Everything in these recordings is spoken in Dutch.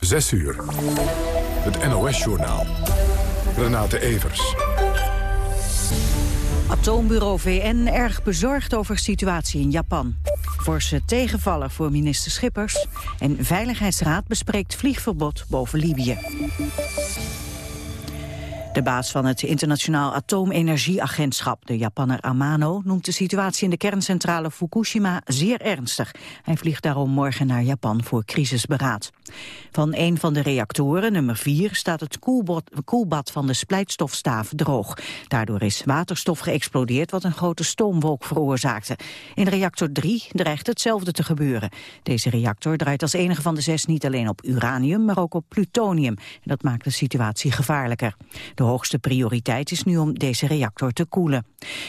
6 uur. Het NOS-journaal. Renate Evers. Atoombureau VN erg bezorgd over situatie in Japan. Forse tegenvaller voor minister Schippers. En Veiligheidsraad bespreekt vliegverbod boven Libië. De baas van het Internationaal Atoomenergieagentschap, de Japanner Amano, noemt de situatie in de kerncentrale Fukushima zeer ernstig. Hij vliegt daarom morgen naar Japan voor crisisberaad. Van een van de reactoren, nummer 4, staat het koelbad van de splijtstofstaaf droog. Daardoor is waterstof geëxplodeerd wat een grote stoomwolk veroorzaakte. In reactor 3 dreigt hetzelfde te gebeuren. Deze reactor draait als enige van de zes niet alleen op uranium, maar ook op plutonium. En dat maakt de situatie gevaarlijker. De hoogste prioriteit is nu om deze reactor te koelen.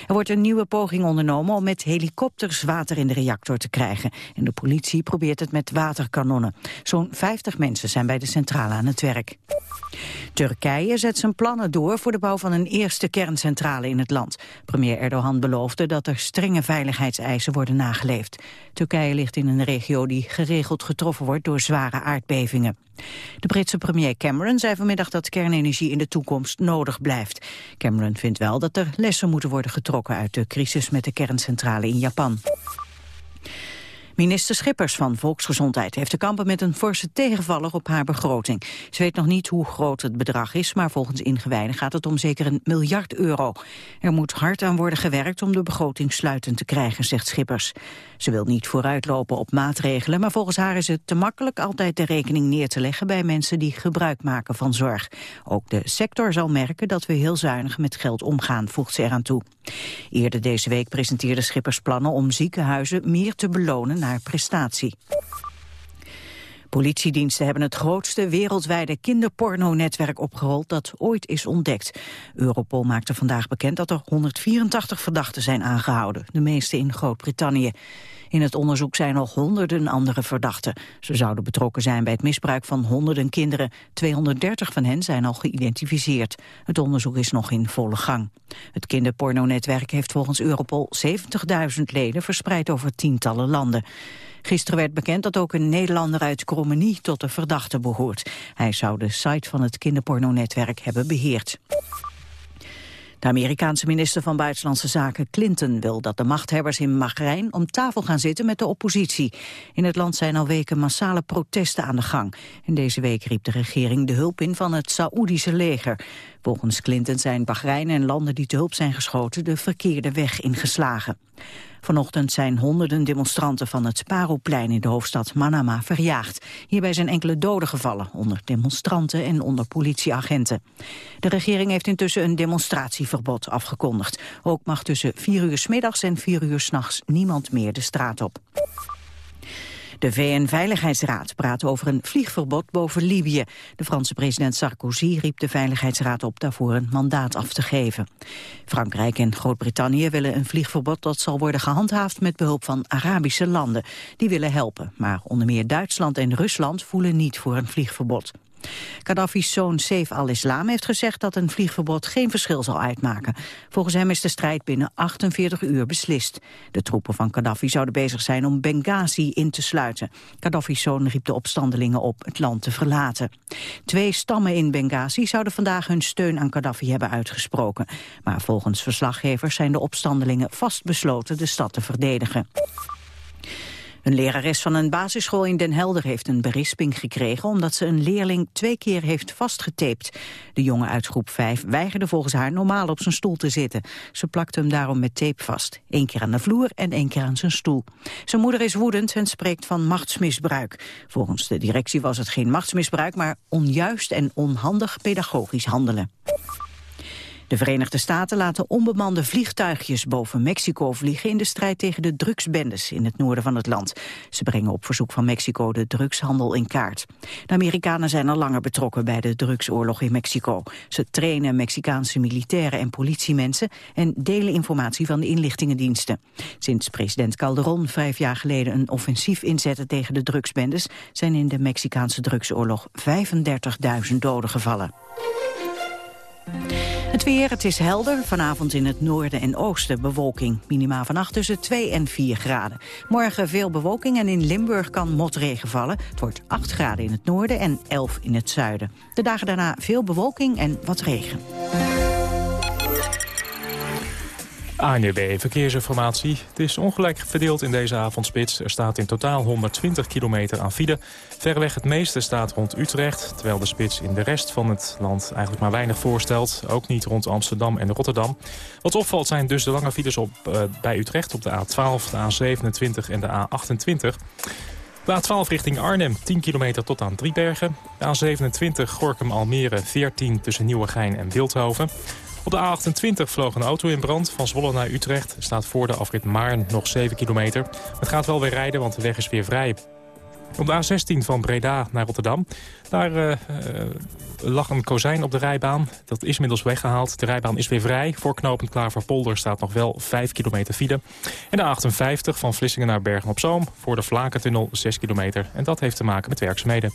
Er wordt een nieuwe poging ondernomen om met helikopters water in de reactor te krijgen. En de politie probeert het met waterkanonnen. Zo'n 50 mensen zijn bij de centrale aan het werk. Turkije zet zijn plannen door voor de bouw van een eerste kerncentrale in het land. Premier Erdogan beloofde dat er strenge veiligheidseisen worden nageleefd. Turkije ligt in een regio die geregeld getroffen wordt door zware aardbevingen. De Britse premier Cameron zei vanmiddag dat kernenergie in de toekomst nodig blijft. Cameron vindt wel dat er lessen moeten worden getrokken uit de crisis met de kerncentrale in Japan. Minister Schippers van Volksgezondheid heeft te kampen met een forse tegenvaller op haar begroting. Ze weet nog niet hoe groot het bedrag is, maar volgens ingewijden gaat het om zeker een miljard euro. Er moet hard aan worden gewerkt om de begroting sluitend te krijgen, zegt Schippers. Ze wil niet vooruitlopen op maatregelen, maar volgens haar is het te makkelijk altijd de rekening neer te leggen bij mensen die gebruik maken van zorg. Ook de sector zal merken dat we heel zuinig met geld omgaan, voegt ze eraan toe. Eerder deze week presenteerde Schippers plannen om ziekenhuizen meer te belonen naar prestatie. Politiediensten hebben het grootste wereldwijde kinderporno-netwerk opgerold dat ooit is ontdekt. Europol maakte vandaag bekend dat er 184 verdachten zijn aangehouden, de meeste in Groot-Brittannië. In het onderzoek zijn nog honderden andere verdachten. Ze zouden betrokken zijn bij het misbruik van honderden kinderen. 230 van hen zijn al geïdentificeerd. Het onderzoek is nog in volle gang. Het kinderpornonetwerk heeft volgens Europol 70.000 leden verspreid over tientallen landen. Gisteren werd bekend dat ook een Nederlander uit Krommenie tot de verdachte behoort. Hij zou de site van het kinderpornonetwerk hebben beheerd. De Amerikaanse minister van Buitenlandse Zaken Clinton wil dat de machthebbers in Bahrein om tafel gaan zitten met de oppositie. In het land zijn al weken massale protesten aan de gang. En deze week riep de regering de hulp in van het Saoedische leger. Volgens Clinton zijn Bahrein en landen die te hulp zijn geschoten de verkeerde weg ingeslagen. Vanochtend zijn honderden demonstranten van het Sparoplein in de hoofdstad Manama verjaagd. Hierbij zijn enkele doden gevallen, onder demonstranten en onder politieagenten. De regering heeft intussen een demonstratieverbod afgekondigd. Ook mag tussen vier uur s middags en vier uur s'nachts niemand meer de straat op. De VN-veiligheidsraad praat over een vliegverbod boven Libië. De Franse president Sarkozy riep de Veiligheidsraad op daarvoor een mandaat af te geven. Frankrijk en Groot-Brittannië willen een vliegverbod dat zal worden gehandhaafd met behulp van Arabische landen. Die willen helpen, maar onder meer Duitsland en Rusland voelen niet voor een vliegverbod. Gaddafi's zoon Saif al-Islam heeft gezegd dat een vliegverbod geen verschil zal uitmaken. Volgens hem is de strijd binnen 48 uur beslist. De troepen van Gaddafi zouden bezig zijn om Benghazi in te sluiten. Gaddafi's zoon riep de opstandelingen op het land te verlaten. Twee stammen in Benghazi zouden vandaag hun steun aan Gaddafi hebben uitgesproken. Maar volgens verslaggevers zijn de opstandelingen vastbesloten de stad te verdedigen. Een lerares van een basisschool in Den Helder heeft een berisping gekregen... omdat ze een leerling twee keer heeft vastgetaped. De jongen uit groep 5 weigerde volgens haar normaal op zijn stoel te zitten. Ze plakte hem daarom met tape vast. Eén keer aan de vloer en één keer aan zijn stoel. Zijn moeder is woedend en spreekt van machtsmisbruik. Volgens de directie was het geen machtsmisbruik... maar onjuist en onhandig pedagogisch handelen. De Verenigde Staten laten onbemande vliegtuigjes boven Mexico vliegen in de strijd tegen de drugsbendes in het noorden van het land. Ze brengen op verzoek van Mexico de drugshandel in kaart. De Amerikanen zijn al langer betrokken bij de drugsoorlog in Mexico. Ze trainen Mexicaanse militairen en politiemensen en delen informatie van de inlichtingendiensten. Sinds president Calderon vijf jaar geleden een offensief inzette tegen de drugsbendes zijn in de Mexicaanse drugsoorlog 35.000 doden gevallen. Het weer, het is helder. Vanavond in het noorden en oosten bewolking. Minima vannacht tussen 2 en 4 graden. Morgen veel bewolking en in Limburg kan motregen vallen. Het wordt 8 graden in het noorden en 11 in het zuiden. De dagen daarna veel bewolking en wat regen. ANUB Verkeersinformatie. Het is ongelijk verdeeld in deze avondspits. Er staat in totaal 120 kilometer aan file. Verreweg het meeste staat rond Utrecht... terwijl de spits in de rest van het land eigenlijk maar weinig voorstelt. Ook niet rond Amsterdam en Rotterdam. Wat opvalt zijn dus de lange files op, uh, bij Utrecht op de A12, de A27 en de A28... De A12 richting Arnhem, 10 kilometer tot aan Driebergen. De A27 Gorkum-Almere, 14 tussen Nieuwegein en Wildhoven. Op de A28 vloog een auto in brand. Van Zwolle naar Utrecht staat voor de afrit Maarn nog 7 kilometer. Het gaat wel weer rijden, want de weg is weer vrij. Op de A16 van Breda naar Rotterdam. Daar uh, uh, lag een kozijn op de rijbaan. Dat is inmiddels weggehaald. De rijbaan is weer vrij. Voor knooppunt Klaverpolder staat nog wel 5 kilometer file. En de A58 van Vlissingen naar Bergen-op-Zoom. Voor de Vlakentunnel 6 kilometer. En dat heeft te maken met werkzaamheden.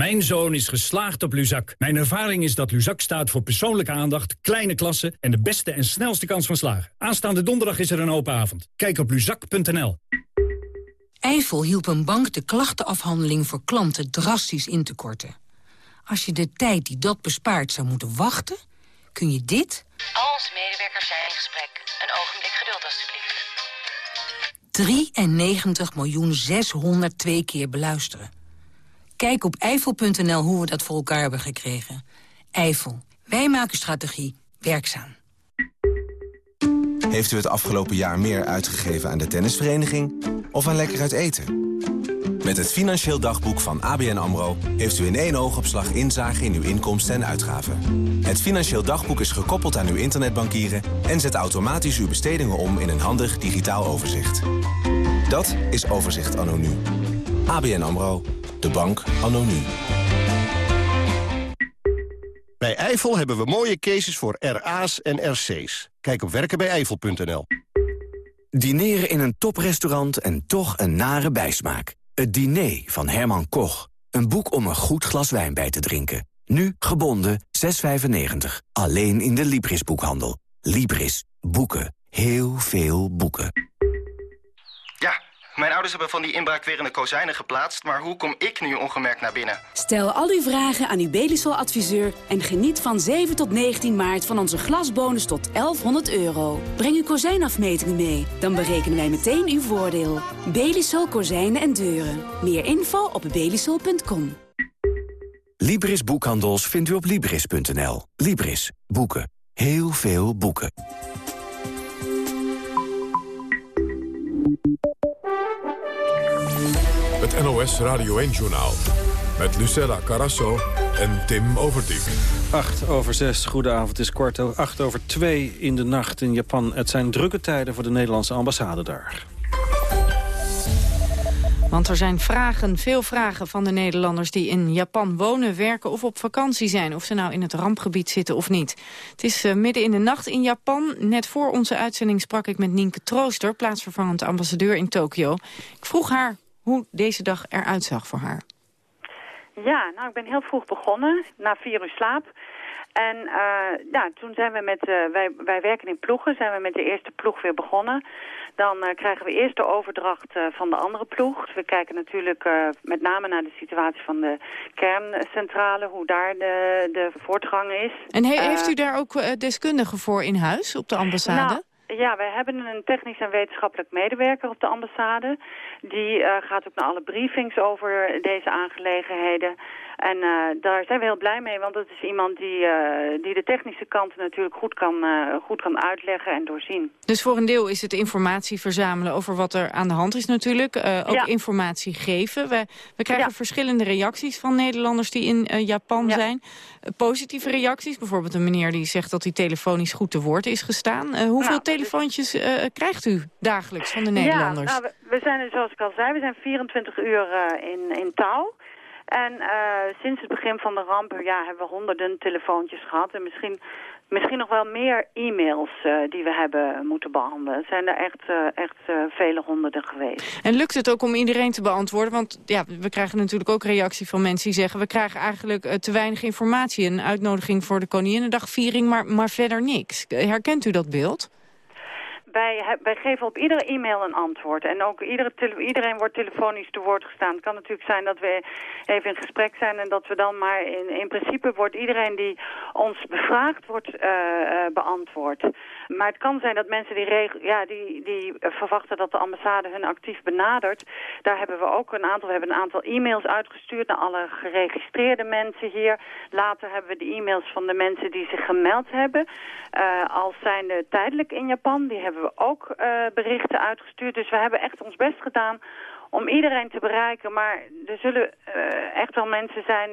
Mijn zoon is geslaagd op Luzak. Mijn ervaring is dat Luzak staat voor persoonlijke aandacht, kleine klassen... en de beste en snelste kans van slagen. Aanstaande donderdag is er een open avond. Kijk op luzak.nl. Eifel hielp een bank de klachtenafhandeling voor klanten drastisch in te korten. Als je de tijd die dat bespaart zou moeten wachten, kun je dit... Al onze medewerkers zijn in gesprek. Een ogenblik geduld, alstublieft. 93 miljoen 602 keer beluisteren. Kijk op eifel.nl hoe we dat voor elkaar hebben gekregen. Eifel. Wij maken strategie werkzaam. Heeft u het afgelopen jaar meer uitgegeven aan de tennisvereniging of aan lekker uit eten? Met het Financieel Dagboek van ABN AMRO... heeft u in één oogopslag inzage in uw inkomsten en uitgaven. Het Financieel Dagboek is gekoppeld aan uw internetbankieren... en zet automatisch uw bestedingen om in een handig digitaal overzicht. Dat is Overzicht Anno nu. ABN AMRO. De bank anno nu. Bij Eifel hebben we mooie cases voor RA's en RC's. Kijk op werkenbijeifel.nl. Dineren in een toprestaurant en toch een nare bijsmaak. Het diner van Herman Koch. Een boek om een goed glas wijn bij te drinken. Nu gebonden 6,95. Alleen in de Libris-boekhandel. Libris. Boeken. Heel veel boeken. Ja, mijn ouders hebben van die inbraak weer in de kozijnen geplaatst... maar hoe kom ik nu ongemerkt naar binnen? Stel al uw vragen aan uw Belisol-adviseur... en geniet van 7 tot 19 maart van onze glasbonus tot 1100 euro. Breng uw kozijnafmetingen mee, dan berekenen wij meteen uw voordeel. Belisol Kozijnen en Deuren. Meer info op belisol.com. Libris Boekhandels vindt u op Libris.nl. Libris. Boeken. Heel veel boeken. Het NOS Radio 1-journaal. Met Lucella Carasso en Tim Overdijk. 8 over 6, goedenavond. Het is kwart 8 over 2 in de nacht in Japan. Het zijn drukke tijden voor de Nederlandse ambassade daar. Want er zijn vragen, veel vragen van de Nederlanders die in Japan wonen, werken of op vakantie zijn. Of ze nou in het rampgebied zitten of niet. Het is uh, midden in de nacht in Japan. Net voor onze uitzending sprak ik met Nienke Trooster, plaatsvervangend ambassadeur in Tokio. Ik vroeg haar hoe deze dag eruit zag voor haar. Ja, nou ik ben heel vroeg begonnen, na vier uur slaap. En uh, ja, toen zijn we met, uh, wij, wij werken in ploegen, zijn we met de eerste ploeg weer begonnen. Dan uh, krijgen we eerst de overdracht van de andere ploeg. Dus we kijken natuurlijk met name naar de situatie van de kerncentrale, hoe daar de, de voortgang is. En he heeft u daar ook deskundigen voor in huis op de ambassade? Nou, ja, wij hebben een technisch en wetenschappelijk medewerker op de ambassade. Die uh, gaat ook naar alle briefings over deze aangelegenheden. En uh, daar zijn we heel blij mee, want het is iemand die, uh, die de technische kanten natuurlijk goed kan, uh, goed kan uitleggen en doorzien. Dus voor een deel is het informatie verzamelen over wat er aan de hand is natuurlijk. ook ja. informatie geven. We, we krijgen ja. verschillende reacties van Nederlanders die in Japan ja. zijn. positieve reacties, bijvoorbeeld een meneer die zegt dat hij telefonisch goed te woord is gestaan. hoeveel nou, telefoontjes krijgt u dagelijks van de Nederlanders? Ja, nou, we, we zijn, zoals ik al zei, we zijn 24 uur in, in touw. En uh, sinds het begin van de ramp ja, hebben we honderden telefoontjes gehad. En misschien Misschien nog wel meer e-mails uh, die we hebben moeten behandelen. Zijn er echt, uh, echt vele honderden geweest. En lukt het ook om iedereen te beantwoorden? Want ja, we krijgen natuurlijk ook reactie van mensen die zeggen... we krijgen eigenlijk te weinig informatie. Een uitnodiging voor de Koninginnedagviering, maar, maar verder niks. Herkent u dat beeld? Wij, wij geven op iedere e-mail een antwoord. En ook iedere iedereen wordt telefonisch te woord gestaan. Het kan natuurlijk zijn dat we even in gesprek zijn en dat we dan maar... in, in principe wordt iedereen die ons bevraagd wordt uh, uh, beantwoord. Maar het kan zijn dat mensen die, ja, die, die verwachten dat de ambassade hun actief benadert. Daar hebben we ook een aantal, we hebben een aantal e-mails uitgestuurd naar alle geregistreerde mensen hier. Later hebben we de e-mails van de mensen die zich gemeld hebben. Uh, als zijnde tijdelijk in Japan, die hebben we ook uh, berichten uitgestuurd. Dus we hebben echt ons best gedaan om iedereen te bereiken. Maar er zullen uh, echt wel mensen zijn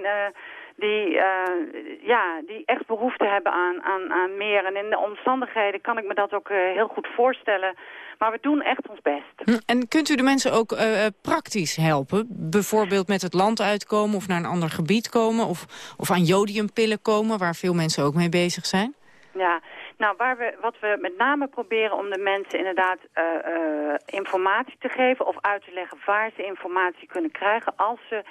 die, uh, ja, die echt behoefte hebben aan, aan, aan meer. En in de omstandigheden kan ik me dat ook uh, heel goed voorstellen. Maar we doen echt ons best. Hm, en kunt u de mensen ook uh, praktisch helpen? Bijvoorbeeld met het land uitkomen of naar een ander gebied komen... of, of aan jodiumpillen komen, waar veel mensen ook mee bezig zijn? Ja, nou, waar we, wat we met name proberen om de mensen inderdaad uh, informatie te geven... of uit te leggen waar ze informatie kunnen krijgen als ze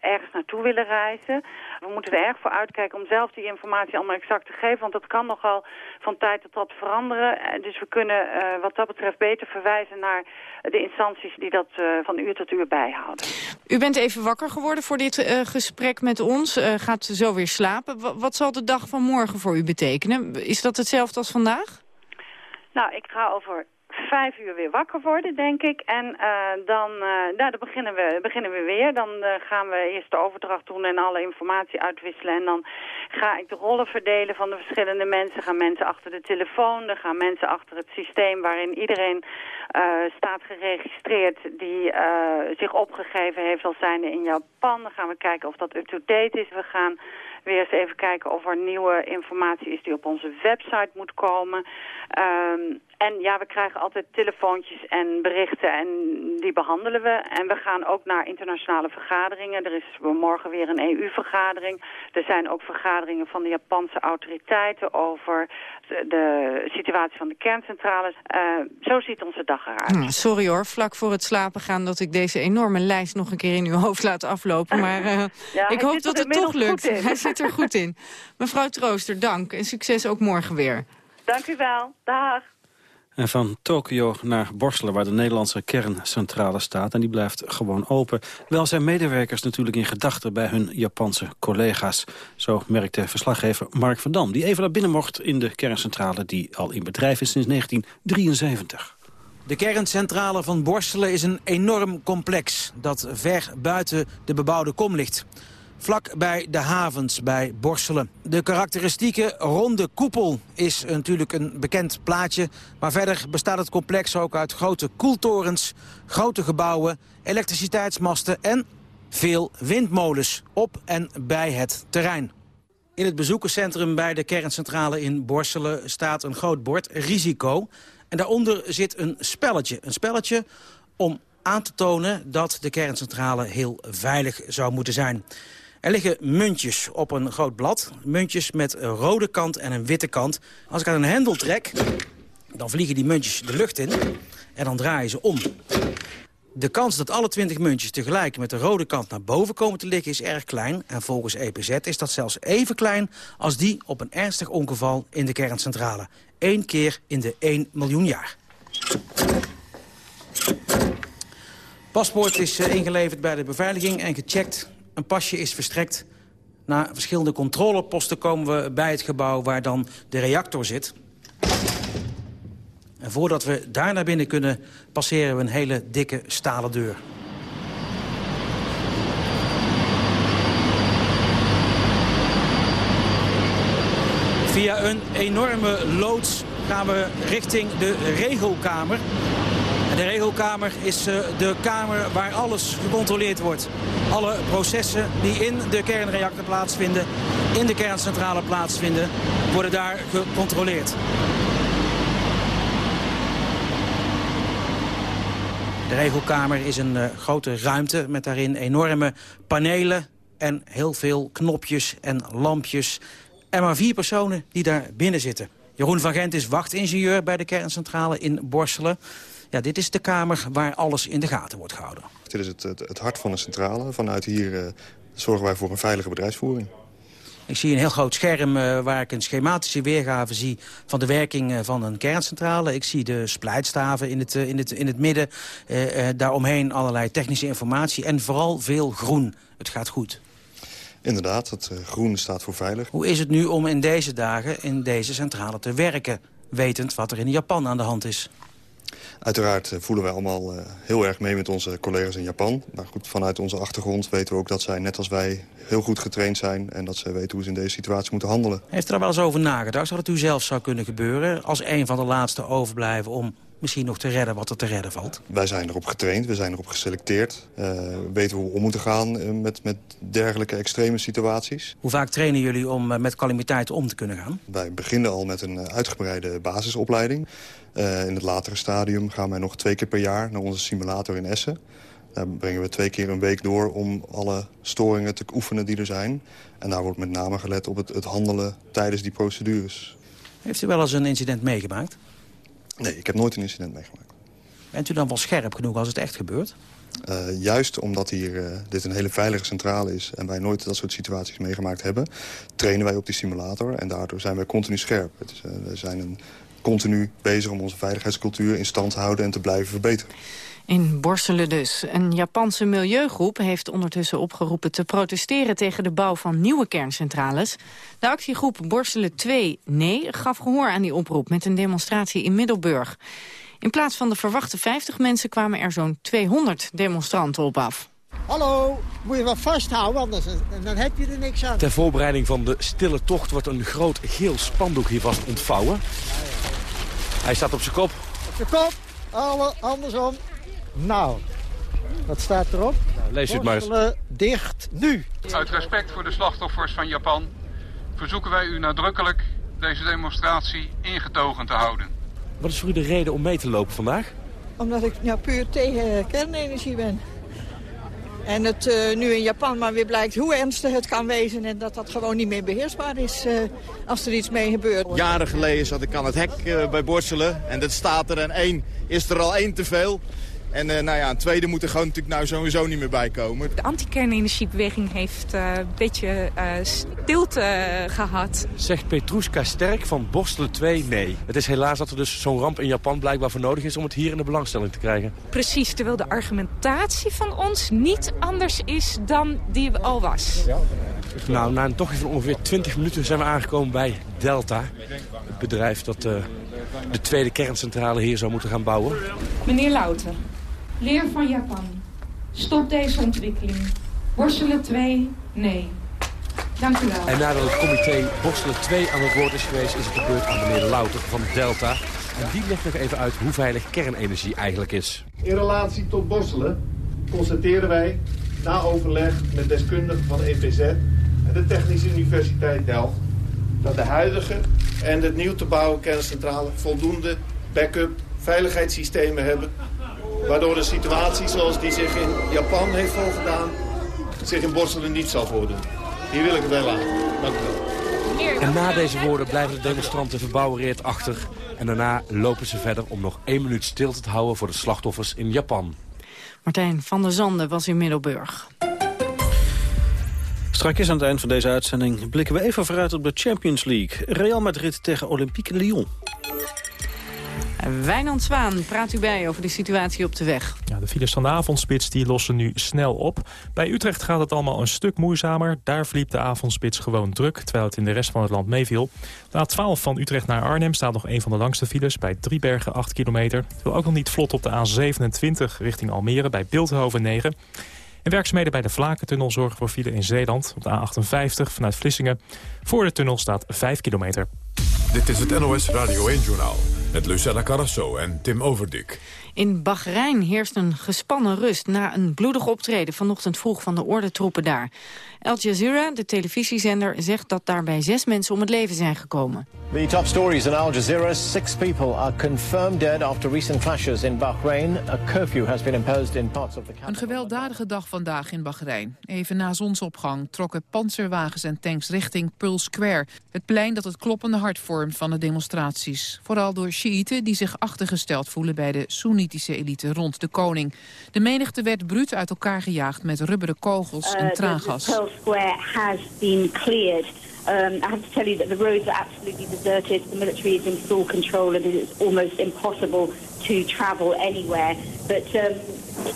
ergens naartoe willen reizen. We moeten er erg voor uitkijken om zelf die informatie allemaal exact te geven. Want dat kan nogal van tijd tot tijd veranderen. Uh, dus we kunnen uh, wat dat betreft beter verwijzen naar de instanties die dat van uur tot uur bijhouden. U bent even wakker geworden voor dit gesprek met ons. gaat zo weer slapen. W wat zal de dag van morgen voor u betekenen? Is dat hetzelfde als vandaag? Nou, ik ga over vijf uur weer wakker worden, denk ik. En uh, dan, uh, nou, dan beginnen, we, beginnen we weer. Dan uh, gaan we eerst de overdracht doen en alle informatie uitwisselen. En dan ga ik de rollen verdelen van de verschillende mensen. Gaan mensen achter de telefoon, dan gaan mensen achter het systeem... waarin iedereen staat geregistreerd die zich opgegeven heeft als zijnde in Japan. Dan gaan we kijken of dat up-to-date is. We gaan weer eens even kijken of er nieuwe informatie is die op onze website moet komen. Um, en ja, we krijgen altijd telefoontjes en berichten en die behandelen we. En we gaan ook naar internationale vergaderingen. Er is morgen weer een EU-vergadering. Er zijn ook vergaderingen van de Japanse autoriteiten over de situatie van de kerncentrales. Uh, zo ziet onze dag eruit. Hm, sorry hoor, vlak voor het slapen gaan dat ik deze enorme lijst nog een keer in uw hoofd laat aflopen. Maar uh, ja, ik hoop dat het toch lukt. Hij zit er goed in. Mevrouw Trooster, dank en succes ook morgen weer. Dank u wel. Dag. En van Tokio naar Borselen, waar de Nederlandse kerncentrale staat. En die blijft gewoon open. Wel zijn medewerkers natuurlijk in gedachten bij hun Japanse collega's. Zo merkte verslaggever Mark van Dam, die even naar binnen mocht in de kerncentrale... die al in bedrijf is sinds 1973. De kerncentrale van Borselen is een enorm complex... dat ver buiten de bebouwde kom ligt vlak bij de havens bij Borselen. De karakteristieke ronde koepel is natuurlijk een bekend plaatje. Maar verder bestaat het complex ook uit grote koeltorens, grote gebouwen, elektriciteitsmasten en veel windmolens op en bij het terrein. In het bezoekerscentrum bij de kerncentrale in Borselen staat een groot bord, risico. En daaronder zit een spelletje. Een spelletje om aan te tonen dat de kerncentrale heel veilig zou moeten zijn. Er liggen muntjes op een groot blad. Muntjes met een rode kant en een witte kant. Als ik aan een hendel trek, dan vliegen die muntjes de lucht in. En dan draaien ze om. De kans dat alle 20 muntjes tegelijk met de rode kant naar boven komen te liggen is erg klein. En volgens EPZ is dat zelfs even klein als die op een ernstig ongeval in de kerncentrale. Eén keer in de 1 miljoen jaar. Paspoort is eh, ingeleverd bij de beveiliging en gecheckt. Een pasje is verstrekt. Na verschillende controleposten komen we bij het gebouw waar dan de reactor zit. En voordat we daar naar binnen kunnen, passeren we een hele dikke stalen deur. Via een enorme loods gaan we richting de regelkamer. De regelkamer is uh, de kamer waar alles gecontroleerd wordt. Alle processen die in de kernreactor plaatsvinden, in de kerncentrale plaatsvinden, worden daar gecontroleerd. De regelkamer is een uh, grote ruimte met daarin enorme panelen en heel veel knopjes en lampjes en maar vier personen die daar binnen zitten. Jeroen van Gent is wachtingenieur bij de kerncentrale in Borselen. Ja, dit is de kamer waar alles in de gaten wordt gehouden. Dit is het, het, het hart van de centrale. Vanuit hier uh, zorgen wij voor een veilige bedrijfsvoering. Ik zie een heel groot scherm uh, waar ik een schematische weergave zie... van de werking uh, van een kerncentrale. Ik zie de splijtstaven in het, uh, in het, in het midden. daaromheen allerlei technische informatie. En vooral veel groen. Het gaat goed. Inderdaad, het groen staat voor veilig. Hoe is het nu om in deze dagen in deze centrale te werken... wetend wat er in Japan aan de hand is? Uiteraard eh, voelen wij allemaal uh, heel erg mee met onze collega's in Japan. Maar goed, vanuit onze achtergrond weten we ook dat zij, net als wij, heel goed getraind zijn... en dat zij weten hoe ze in deze situatie moeten handelen. Heeft u daar wel eens over nagedacht dat het u zelf zou kunnen gebeuren... als een van de laatste overblijven om misschien nog te redden wat er te redden valt? Wij zijn erop getraind, we zijn erop geselecteerd. Uh, we weten hoe we om moeten gaan met, met dergelijke extreme situaties. Hoe vaak trainen jullie om met calamiteiten om te kunnen gaan? Wij beginnen al met een uitgebreide basisopleiding. Uh, in het latere stadium gaan wij nog twee keer per jaar naar onze simulator in Essen. Daar brengen we twee keer een week door om alle storingen te oefenen die er zijn. En daar wordt met name gelet op het, het handelen tijdens die procedures. Heeft u wel eens een incident meegemaakt? Nee, ik heb nooit een incident meegemaakt. Bent u dan wel scherp genoeg als het echt gebeurt? Uh, juist omdat hier, uh, dit een hele veilige centrale is... en wij nooit dat soort situaties meegemaakt hebben... trainen wij op die simulator en daardoor zijn wij continu scherp. Het is, uh, we zijn een continu bezig om onze veiligheidscultuur in stand te houden en te blijven verbeteren. In Borselen dus. Een Japanse milieugroep heeft ondertussen opgeroepen te protesteren tegen de bouw van nieuwe kerncentrales. De actiegroep Borselen 2 Nee gaf gehoor aan die oproep met een demonstratie in Middelburg. In plaats van de verwachte 50 mensen kwamen er zo'n 200 demonstranten op af. Hallo, moet je wat vasthouden, anders dan heb je er niks aan. Ter voorbereiding van de stille tocht wordt een groot geel spandoek hier vast ontvouwen. Hij staat op zijn kop. Op zijn kop, alle andersom. Nou, wat staat erop? Nou, lees het maar eens. dicht nu. Uit respect voor de slachtoffers van Japan verzoeken wij u nadrukkelijk deze demonstratie ingetogen te houden. Wat is voor u de reden om mee te lopen vandaag? Omdat ik nou puur tegen kernenergie ben. En het uh, nu in Japan maar weer blijkt hoe ernstig het kan wezen... en dat dat gewoon niet meer beheersbaar is uh, als er iets mee gebeurt. Jaren geleden zat ik aan het hek uh, bij Borselen en dat staat er en één is er al één te veel. En uh, nou ja, een tweede moet er gewoon natuurlijk nou sowieso niet meer bij komen. De anti-kernenergiebeweging heeft uh, een beetje uh, stilte gehad. Zegt Petruska Sterk van Borstelen 2 nee. Het is helaas dat er dus zo'n ramp in Japan blijkbaar voor nodig is om het hier in de belangstelling te krijgen. Precies, terwijl de argumentatie van ons niet anders is dan die al was. Nou, na een tochtje van ongeveer 20 minuten zijn we aangekomen bij Delta. Het bedrijf dat de tweede kerncentrale hier zou moeten gaan bouwen. Meneer Louter. Leer van Japan. Stop deze ontwikkeling. Borselen 2, nee. Dank u wel. En nadat het comité Borselen 2 aan het woord is geweest... is het de beurt aan meneer Louter van Delta. En die legt nog even uit hoe veilig kernenergie eigenlijk is. In relatie tot Borselen constateren wij... na overleg met deskundigen van EPZ en de Technische Universiteit Delft... dat de huidige en het nieuw te bouwen kerncentrale voldoende backup veiligheidssystemen hebben Waardoor de situatie zoals die zich in Japan heeft voorgedaan... zich in Borselen niet zal voordoen. Hier wil ik het bij laten. Dank u wel. En na deze woorden blijven de demonstranten verbouwereerd achter. En daarna lopen ze verder om nog één minuut stilte te houden voor de slachtoffers in Japan. Martijn van der Zanden was in Middelburg. Straks aan het eind van deze uitzending blikken we even vooruit op de Champions League. Real Madrid tegen Olympique Lyon. Wijnand Zwaan praat u bij over de situatie op de weg. Ja, de files van de avondspits die lossen nu snel op. Bij Utrecht gaat het allemaal een stuk moeizamer. Daar verliep de avondspits gewoon druk, terwijl het in de rest van het land meeviel. De A12 van Utrecht naar Arnhem staat nog een van de langste files... bij Driebergen 8 kilometer. Het wil ook nog niet vlot op de A27 richting Almere bij Beeldhoven 9... En werkzaamheden bij de Vlakentunnel zorgen voor file in Zeeland op de A58 vanuit Vlissingen. Voor de tunnel staat 5 kilometer. Dit is het NOS Radio 1-journaal met Lucella Carrasso en Tim Overdik. In Bahrein heerst een gespannen rust na een bloedig optreden vanochtend vroeg van de ordentroepen daar. Al Jazeera, de televisiezender, zegt dat daarbij zes mensen om het leven zijn gekomen. The top stories in Al Jazeera. Six people are confirmed dead after recent clashes in Bahrain. A curfew has been imposed in parts of the Een gewelddadige dag vandaag in Bahrein. Even na zonsopgang trokken panzerwagens en tanks richting Pearl Square. Het plein dat het kloppende hart vormt van de demonstraties. Vooral door Shiiten die zich achtergesteld voelen bij de Soenitische elite rond de koning. De menigte werd bruut uit elkaar gejaagd met rubberen kogels en traangas. Pearl Square has been cleared. Um, I have to tell you that the roads are absolutely deserted. The military is in full control and it's almost impossible to travel anywhere. But um,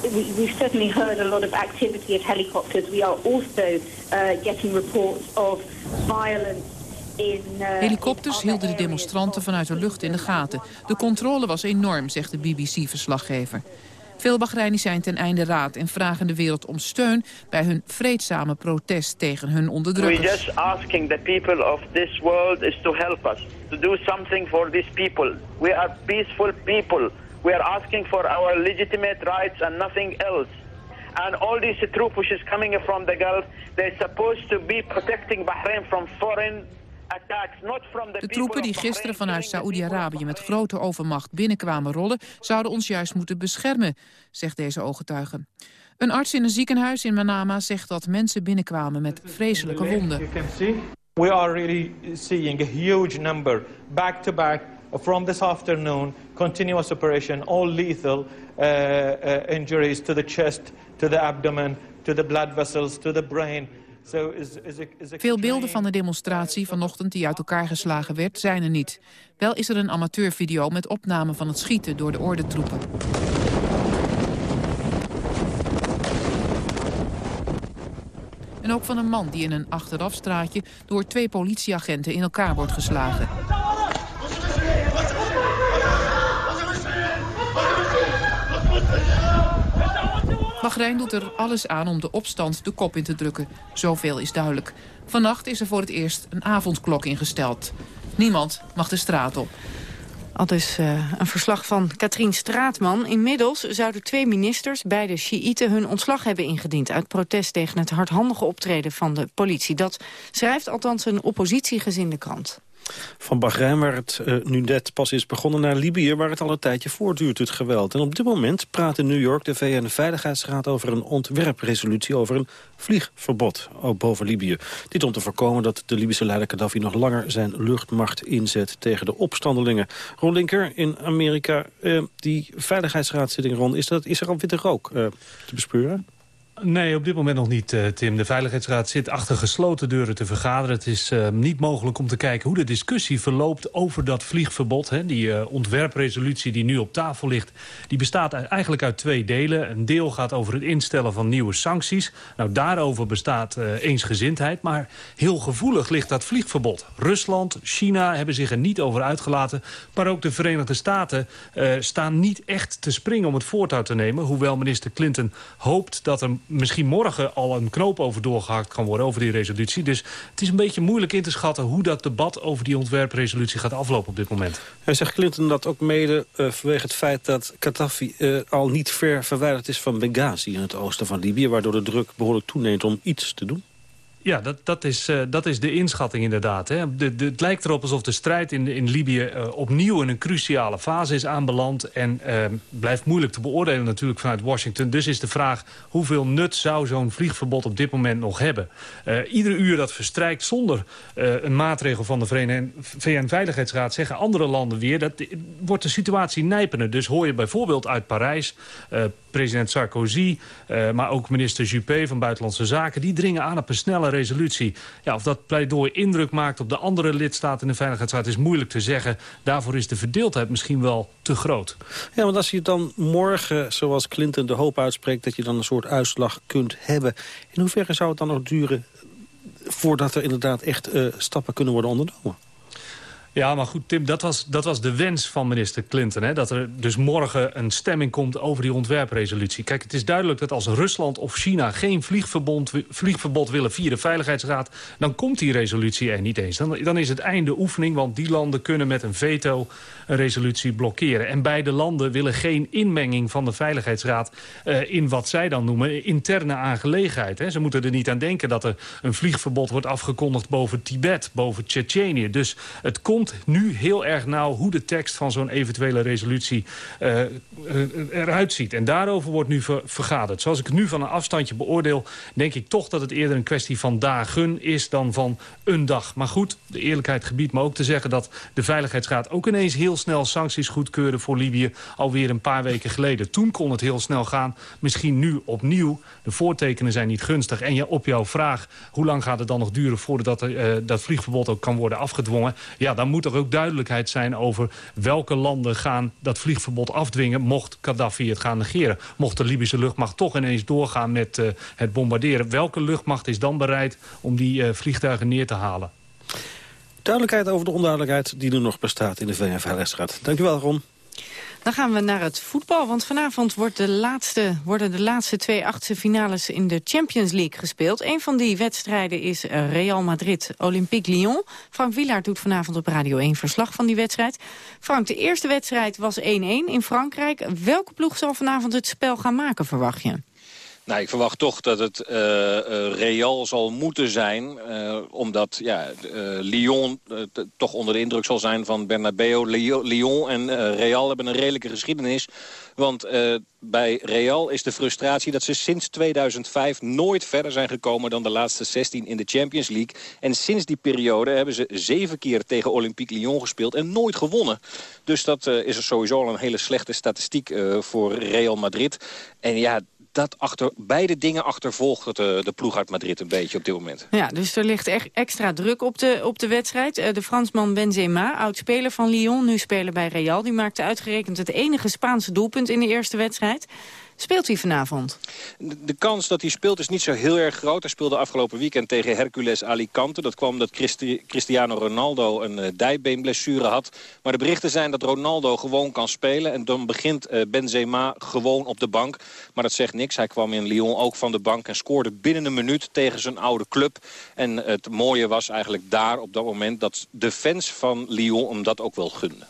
we, we've certainly heard a lot of activity of helicopters. We are also uh, getting reports of violence in, uh, Helikopters hielden de demonstranten vanuit de lucht in de gaten. De controle was enorm, zegt de BBC-verslaggever. Veel Bahrainis zijn ten einde raad en vragen de wereld om steun bij hun vreedzame protest tegen hun onderdrukkers. We're just asking the people of this world is to help us, to do something for these people. We are peaceful people. We are asking for our legitimate rights and nothing else. And all these troops which is coming from the Gulf, they're supposed to be protecting Bahrain from foreign de troepen die gisteren vanuit Saoedi-Arabië met grote overmacht binnenkwamen rollen... zouden ons juist moeten beschermen, zegt deze ooggetuige. Een arts in een ziekenhuis in Manama zegt dat mensen binnenkwamen met vreselijke wonden. We are really seeing a huge number, back to back, from this afternoon, continuous operation, all lethal uh, uh, injuries to the chest, to the abdomen, to the blood vessels, to the brain. Veel beelden van de demonstratie vanochtend die uit elkaar geslagen werd, zijn er niet. Wel is er een amateurvideo met opname van het schieten door de ordentroepen. En ook van een man die in een achterafstraatje door twee politieagenten in elkaar wordt geslagen. Bahrein doet er alles aan om de opstand de kop in te drukken. Zoveel is duidelijk. Vannacht is er voor het eerst een avondklok ingesteld. Niemand mag de straat op. Al dus uh, een verslag van Katrien Straatman. Inmiddels zouden twee ministers, beide Shiiten, hun ontslag hebben ingediend... uit protest tegen het hardhandige optreden van de politie. Dat schrijft althans een oppositiegezinde krant. Van Bahrein, waar het uh, nu net pas is begonnen, naar Libië... waar het al een tijdje voortduurt, het geweld. En op dit moment praat in New York de VN-veiligheidsraad... over een ontwerpresolutie over een vliegverbod boven Libië. Dit om te voorkomen dat de Libische leider Gaddafi... nog langer zijn luchtmacht inzet tegen de opstandelingen. Ron Linker in Amerika, uh, die veiligheidsraadzitting, Ron... is, dat, is er al witte rook uh, te bespeuren? Nee, op dit moment nog niet, uh, Tim. De Veiligheidsraad zit achter gesloten deuren te vergaderen. Het is uh, niet mogelijk om te kijken hoe de discussie verloopt over dat vliegverbod. Hè. Die uh, ontwerpresolutie die nu op tafel ligt, die bestaat eigenlijk uit twee delen. Een deel gaat over het instellen van nieuwe sancties. Nou, daarover bestaat eensgezindheid. Maar heel gevoelig ligt dat vliegverbod. Rusland, China hebben zich er niet over uitgelaten. Maar ook de Verenigde Staten staan niet echt te springen om het voortouw te nemen. Hoewel minister Clinton hoopt dat er misschien morgen al een knoop over doorgehakt kan worden... over die resolutie. Dus het is een beetje moeilijk in te schatten... hoe dat debat over die ontwerpresolutie gaat aflopen op dit moment. Hij zegt Clinton dat ook mede uh, vanwege het feit dat Gaddafi... Uh, al niet ver verwijderd is van Benghazi in het oosten van Libië... waardoor de druk behoorlijk toeneemt om iets te doen? Ja, dat, dat, is, uh, dat is de inschatting inderdaad. Hè. De, het lijkt erop alsof de strijd in, in Libië uh, opnieuw in een cruciale fase is aanbeland. En uh, blijft moeilijk te beoordelen natuurlijk vanuit Washington. Dus is de vraag hoeveel nut zou zo'n vliegverbod op dit moment nog hebben. iedere uur dat verstrijkt zonder een maatregel van de VN-veiligheidsraad... zeggen andere landen weer, dat wordt de situatie nijpender. Dus hoor je bijvoorbeeld uit Parijs president Sarkozy, uh, maar ook minister Juppé van Buitenlandse Zaken... die dringen aan op een snelle resolutie. Ja, of dat pleidooi indruk maakt op de andere lidstaten in de Veiligheidsraad... is moeilijk te zeggen. Daarvoor is de verdeeldheid misschien wel te groot. Ja, want als je dan morgen, zoals Clinton de hoop uitspreekt... dat je dan een soort uitslag kunt hebben... in hoeverre zou het dan nog duren voordat er inderdaad echt uh, stappen kunnen worden ondernomen? Ja, maar goed, Tim, dat was, dat was de wens van minister Clinton. Hè? Dat er dus morgen een stemming komt over die ontwerpresolutie. Kijk, het is duidelijk dat als Rusland of China geen vliegverbod, willen via de Veiligheidsraad... dan komt die resolutie er niet eens. Dan, dan is het einde oefening, want die landen kunnen met een veto een resolutie blokkeren. En beide landen willen geen inmenging van de Veiligheidsraad... Uh, in wat zij dan noemen interne aangelegenheid. Hè? Ze moeten er niet aan denken dat er een vliegverbod wordt afgekondigd... boven Tibet, boven Tsjetsjenië. Dus het komt nu heel erg nauw hoe de tekst van zo'n eventuele resolutie uh, eruit ziet. En daarover wordt nu vergaderd. Zoals ik het nu van een afstandje beoordeel... denk ik toch dat het eerder een kwestie van dagen is dan van een dag. Maar goed, de eerlijkheid gebiedt me ook te zeggen... dat de Veiligheidsraad ook ineens heel snel sancties goedkeurde voor Libië... alweer een paar weken geleden. Toen kon het heel snel gaan. Misschien nu opnieuw. De voortekenen zijn niet gunstig. En ja, op jouw vraag, hoe lang gaat het dan nog duren... voordat dat vliegverbod ook kan worden afgedwongen... ja, dan moet er ook duidelijkheid zijn over welke landen gaan dat vliegverbod afdwingen... mocht Gaddafi het gaan negeren. Mocht de Libische luchtmacht toch ineens doorgaan met uh, het bombarderen... welke luchtmacht is dan bereid om die uh, vliegtuigen neer te halen? Duidelijkheid over de onduidelijkheid die er nog bestaat in de VN-veiligheidsraad. Dankjewel, Ron. Dan gaan we naar het voetbal, want vanavond wordt de laatste, worden de laatste twee achtste finales in de Champions League gespeeld. Een van die wedstrijden is eh, Real Madrid-Olympique Lyon. Frank Wielaert doet vanavond op Radio 1 verslag van die wedstrijd. Frank, de eerste wedstrijd was 1-1 in Frankrijk. Welke ploeg zal vanavond het spel gaan maken, verwacht je? Nou, ik verwacht toch dat het uh, uh, Real zal moeten zijn. Uh, omdat ja, Lyon toch onder de indruk zal zijn van Bernabeu. Lyon en Real hebben een redelijke geschiedenis. Want bij Real is de frustratie dat ze sinds 2005 nooit verder zijn gekomen dan de laatste 16 in de Champions League. En sinds die periode hebben ze zeven keer tegen Olympique Lyon gespeeld en nooit gewonnen. Dus dat is sowieso al een hele slechte statistiek voor Real Madrid. En ja, dat achter, beide dingen achtervolgt de, de ploeg uit Madrid een beetje op dit moment. Ja, dus er ligt echt extra druk op de, op de wedstrijd. Eh, de Fransman Benzema, oud-speler van Lyon, nu speler bij Real... die maakte uitgerekend het enige Spaanse doelpunt in de eerste wedstrijd. Speelt hij vanavond? De, kans dat hij speelt is niet zo heel erg groot. Hij speelde afgelopen weekend tegen Hercules Alicante. Dat kwam Christi Cristiano Ronaldo een uh, dijbeenblessure had. Maar de berichten zijn dat Ronaldo gewoon kan spelen. En dan begint uh, Benzema gewoon op de bank. Maar dat zegt niks. Hij kwam in Lyon ook van de bank en scoorde binnen een minuut tegen zijn oude club. En het mooie was eigenlijk daar op dat moment dat de fans van Lyon hem dat ook wel gunden.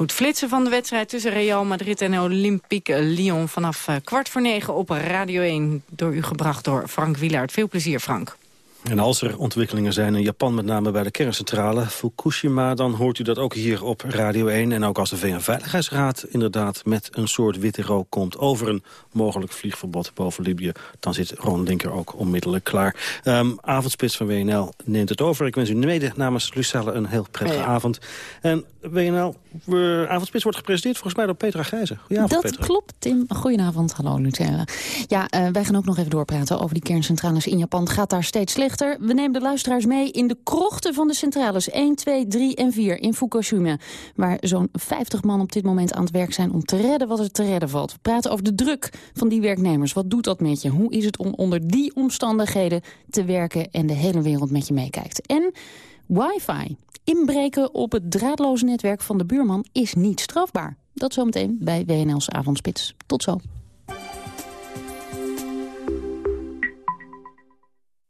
Goed, flitsen van de wedstrijd tussen Real Madrid en Olympique Lyon... vanaf uh, kwart voor negen op Radio 1, door u gebracht door Frank Wielaert. Veel plezier, Frank. En als er ontwikkelingen zijn in Japan, met name bij de kerncentrale Fukushima... dan hoort u dat ook hier op Radio 1. En ook als de VN-veiligheidsraad inderdaad met een soort witte rook komt... over een mogelijk vliegverbod boven Libië... dan zit Ron Linker ook onmiddellijk klaar. Um, avondspits van WNL neemt het over. Ik wens u mede namens Lucelle een heel prettige avond. En WNL, uh, avondspits wordt gepresenteerd volgens mij door Petra. Goedenavond, Dat klopt, Tim. Goedenavond, hallo Lucelle. Ja, uh, wij gaan ook nog even doorpraten over die kerncentrales in Japan. Het gaat daar steeds slechter. We nemen de luisteraars mee in de krochten van de centrales 1, 2, 3 en 4 in Fukushima. Waar zo'n 50 man op dit moment aan het werk zijn om te redden wat er te redden valt. We praten over de druk van die werknemers. Wat doet dat met je? Hoe is het om onder die omstandigheden te werken en de hele wereld met je meekijkt? En wifi. Inbreken op het draadloze netwerk van de buurman is niet strafbaar. Dat zometeen bij WNL's Avondspits. Tot zo.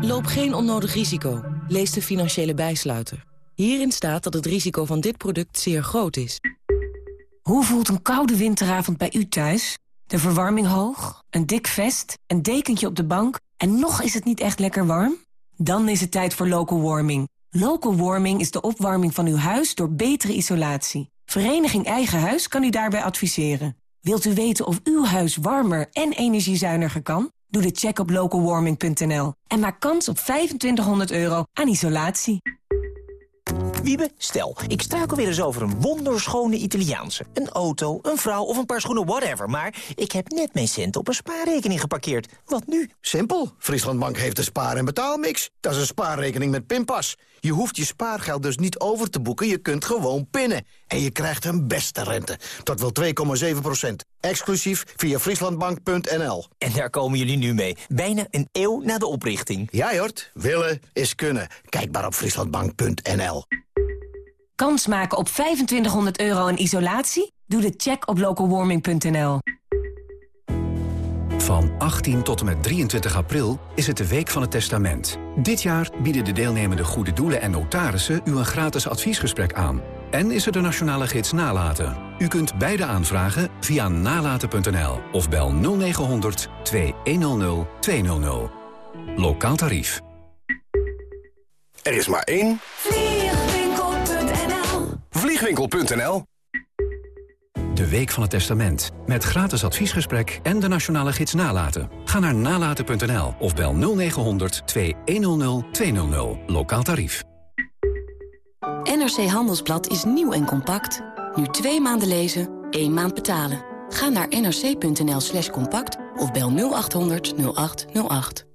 Loop geen onnodig risico. Lees de financiële bijsluiter. Hierin staat dat het risico van dit product zeer groot is. Hoe voelt een koude winteravond bij u thuis? De verwarming hoog, een dik vest, een dekentje op de bank... en nog is het niet echt lekker warm? Dan is het tijd voor local warming. Local warming is de opwarming van uw huis door betere isolatie. Vereniging Eigen Huis kan u daarbij adviseren. Wilt u weten of uw huis warmer en energiezuiniger kan? Doe de check op localwarming.nl en maak kans op 2500 euro aan isolatie. Wiebe, stel, ik struikel weer eens over een wonderschone Italiaanse. Een auto, een vrouw of een paar schoenen, whatever. Maar ik heb net mijn centen op een spaarrekening geparkeerd. Wat nu? Simpel. Frieslandbank heeft een spaar- en betaalmix. Dat is een spaarrekening met pinpas. Je hoeft je spaargeld dus niet over te boeken, je kunt gewoon pinnen. En je krijgt een beste rente. Tot wel 2,7 procent. Exclusief via frieslandbank.nl. En daar komen jullie nu mee. Bijna een eeuw na de oprichting. Ja, Jort. Willen is kunnen. Kijk maar op frieslandbank.nl. Kans maken op 2500 euro in isolatie? Doe de check op localwarming.nl. Van 18 tot en met 23 april is het de Week van het Testament. Dit jaar bieden de deelnemende goede doelen en notarissen u een gratis adviesgesprek aan. En is er de nationale gids Nalaten. U kunt beide aanvragen via nalaten.nl of bel 0900 2100 200. Lokaal tarief. Er is maar één. Vliegwinkel.nl Vliegwinkel.nl De Week van het Testament. Met gratis adviesgesprek en de nationale gids Nalaten. Ga naar nalaten.nl of bel 0900 2100 200. Lokaal tarief. NRC Handelsblad is nieuw en compact. Nu twee maanden lezen, één maand betalen. Ga naar nrc.nl slash compact of bel 0800 0808.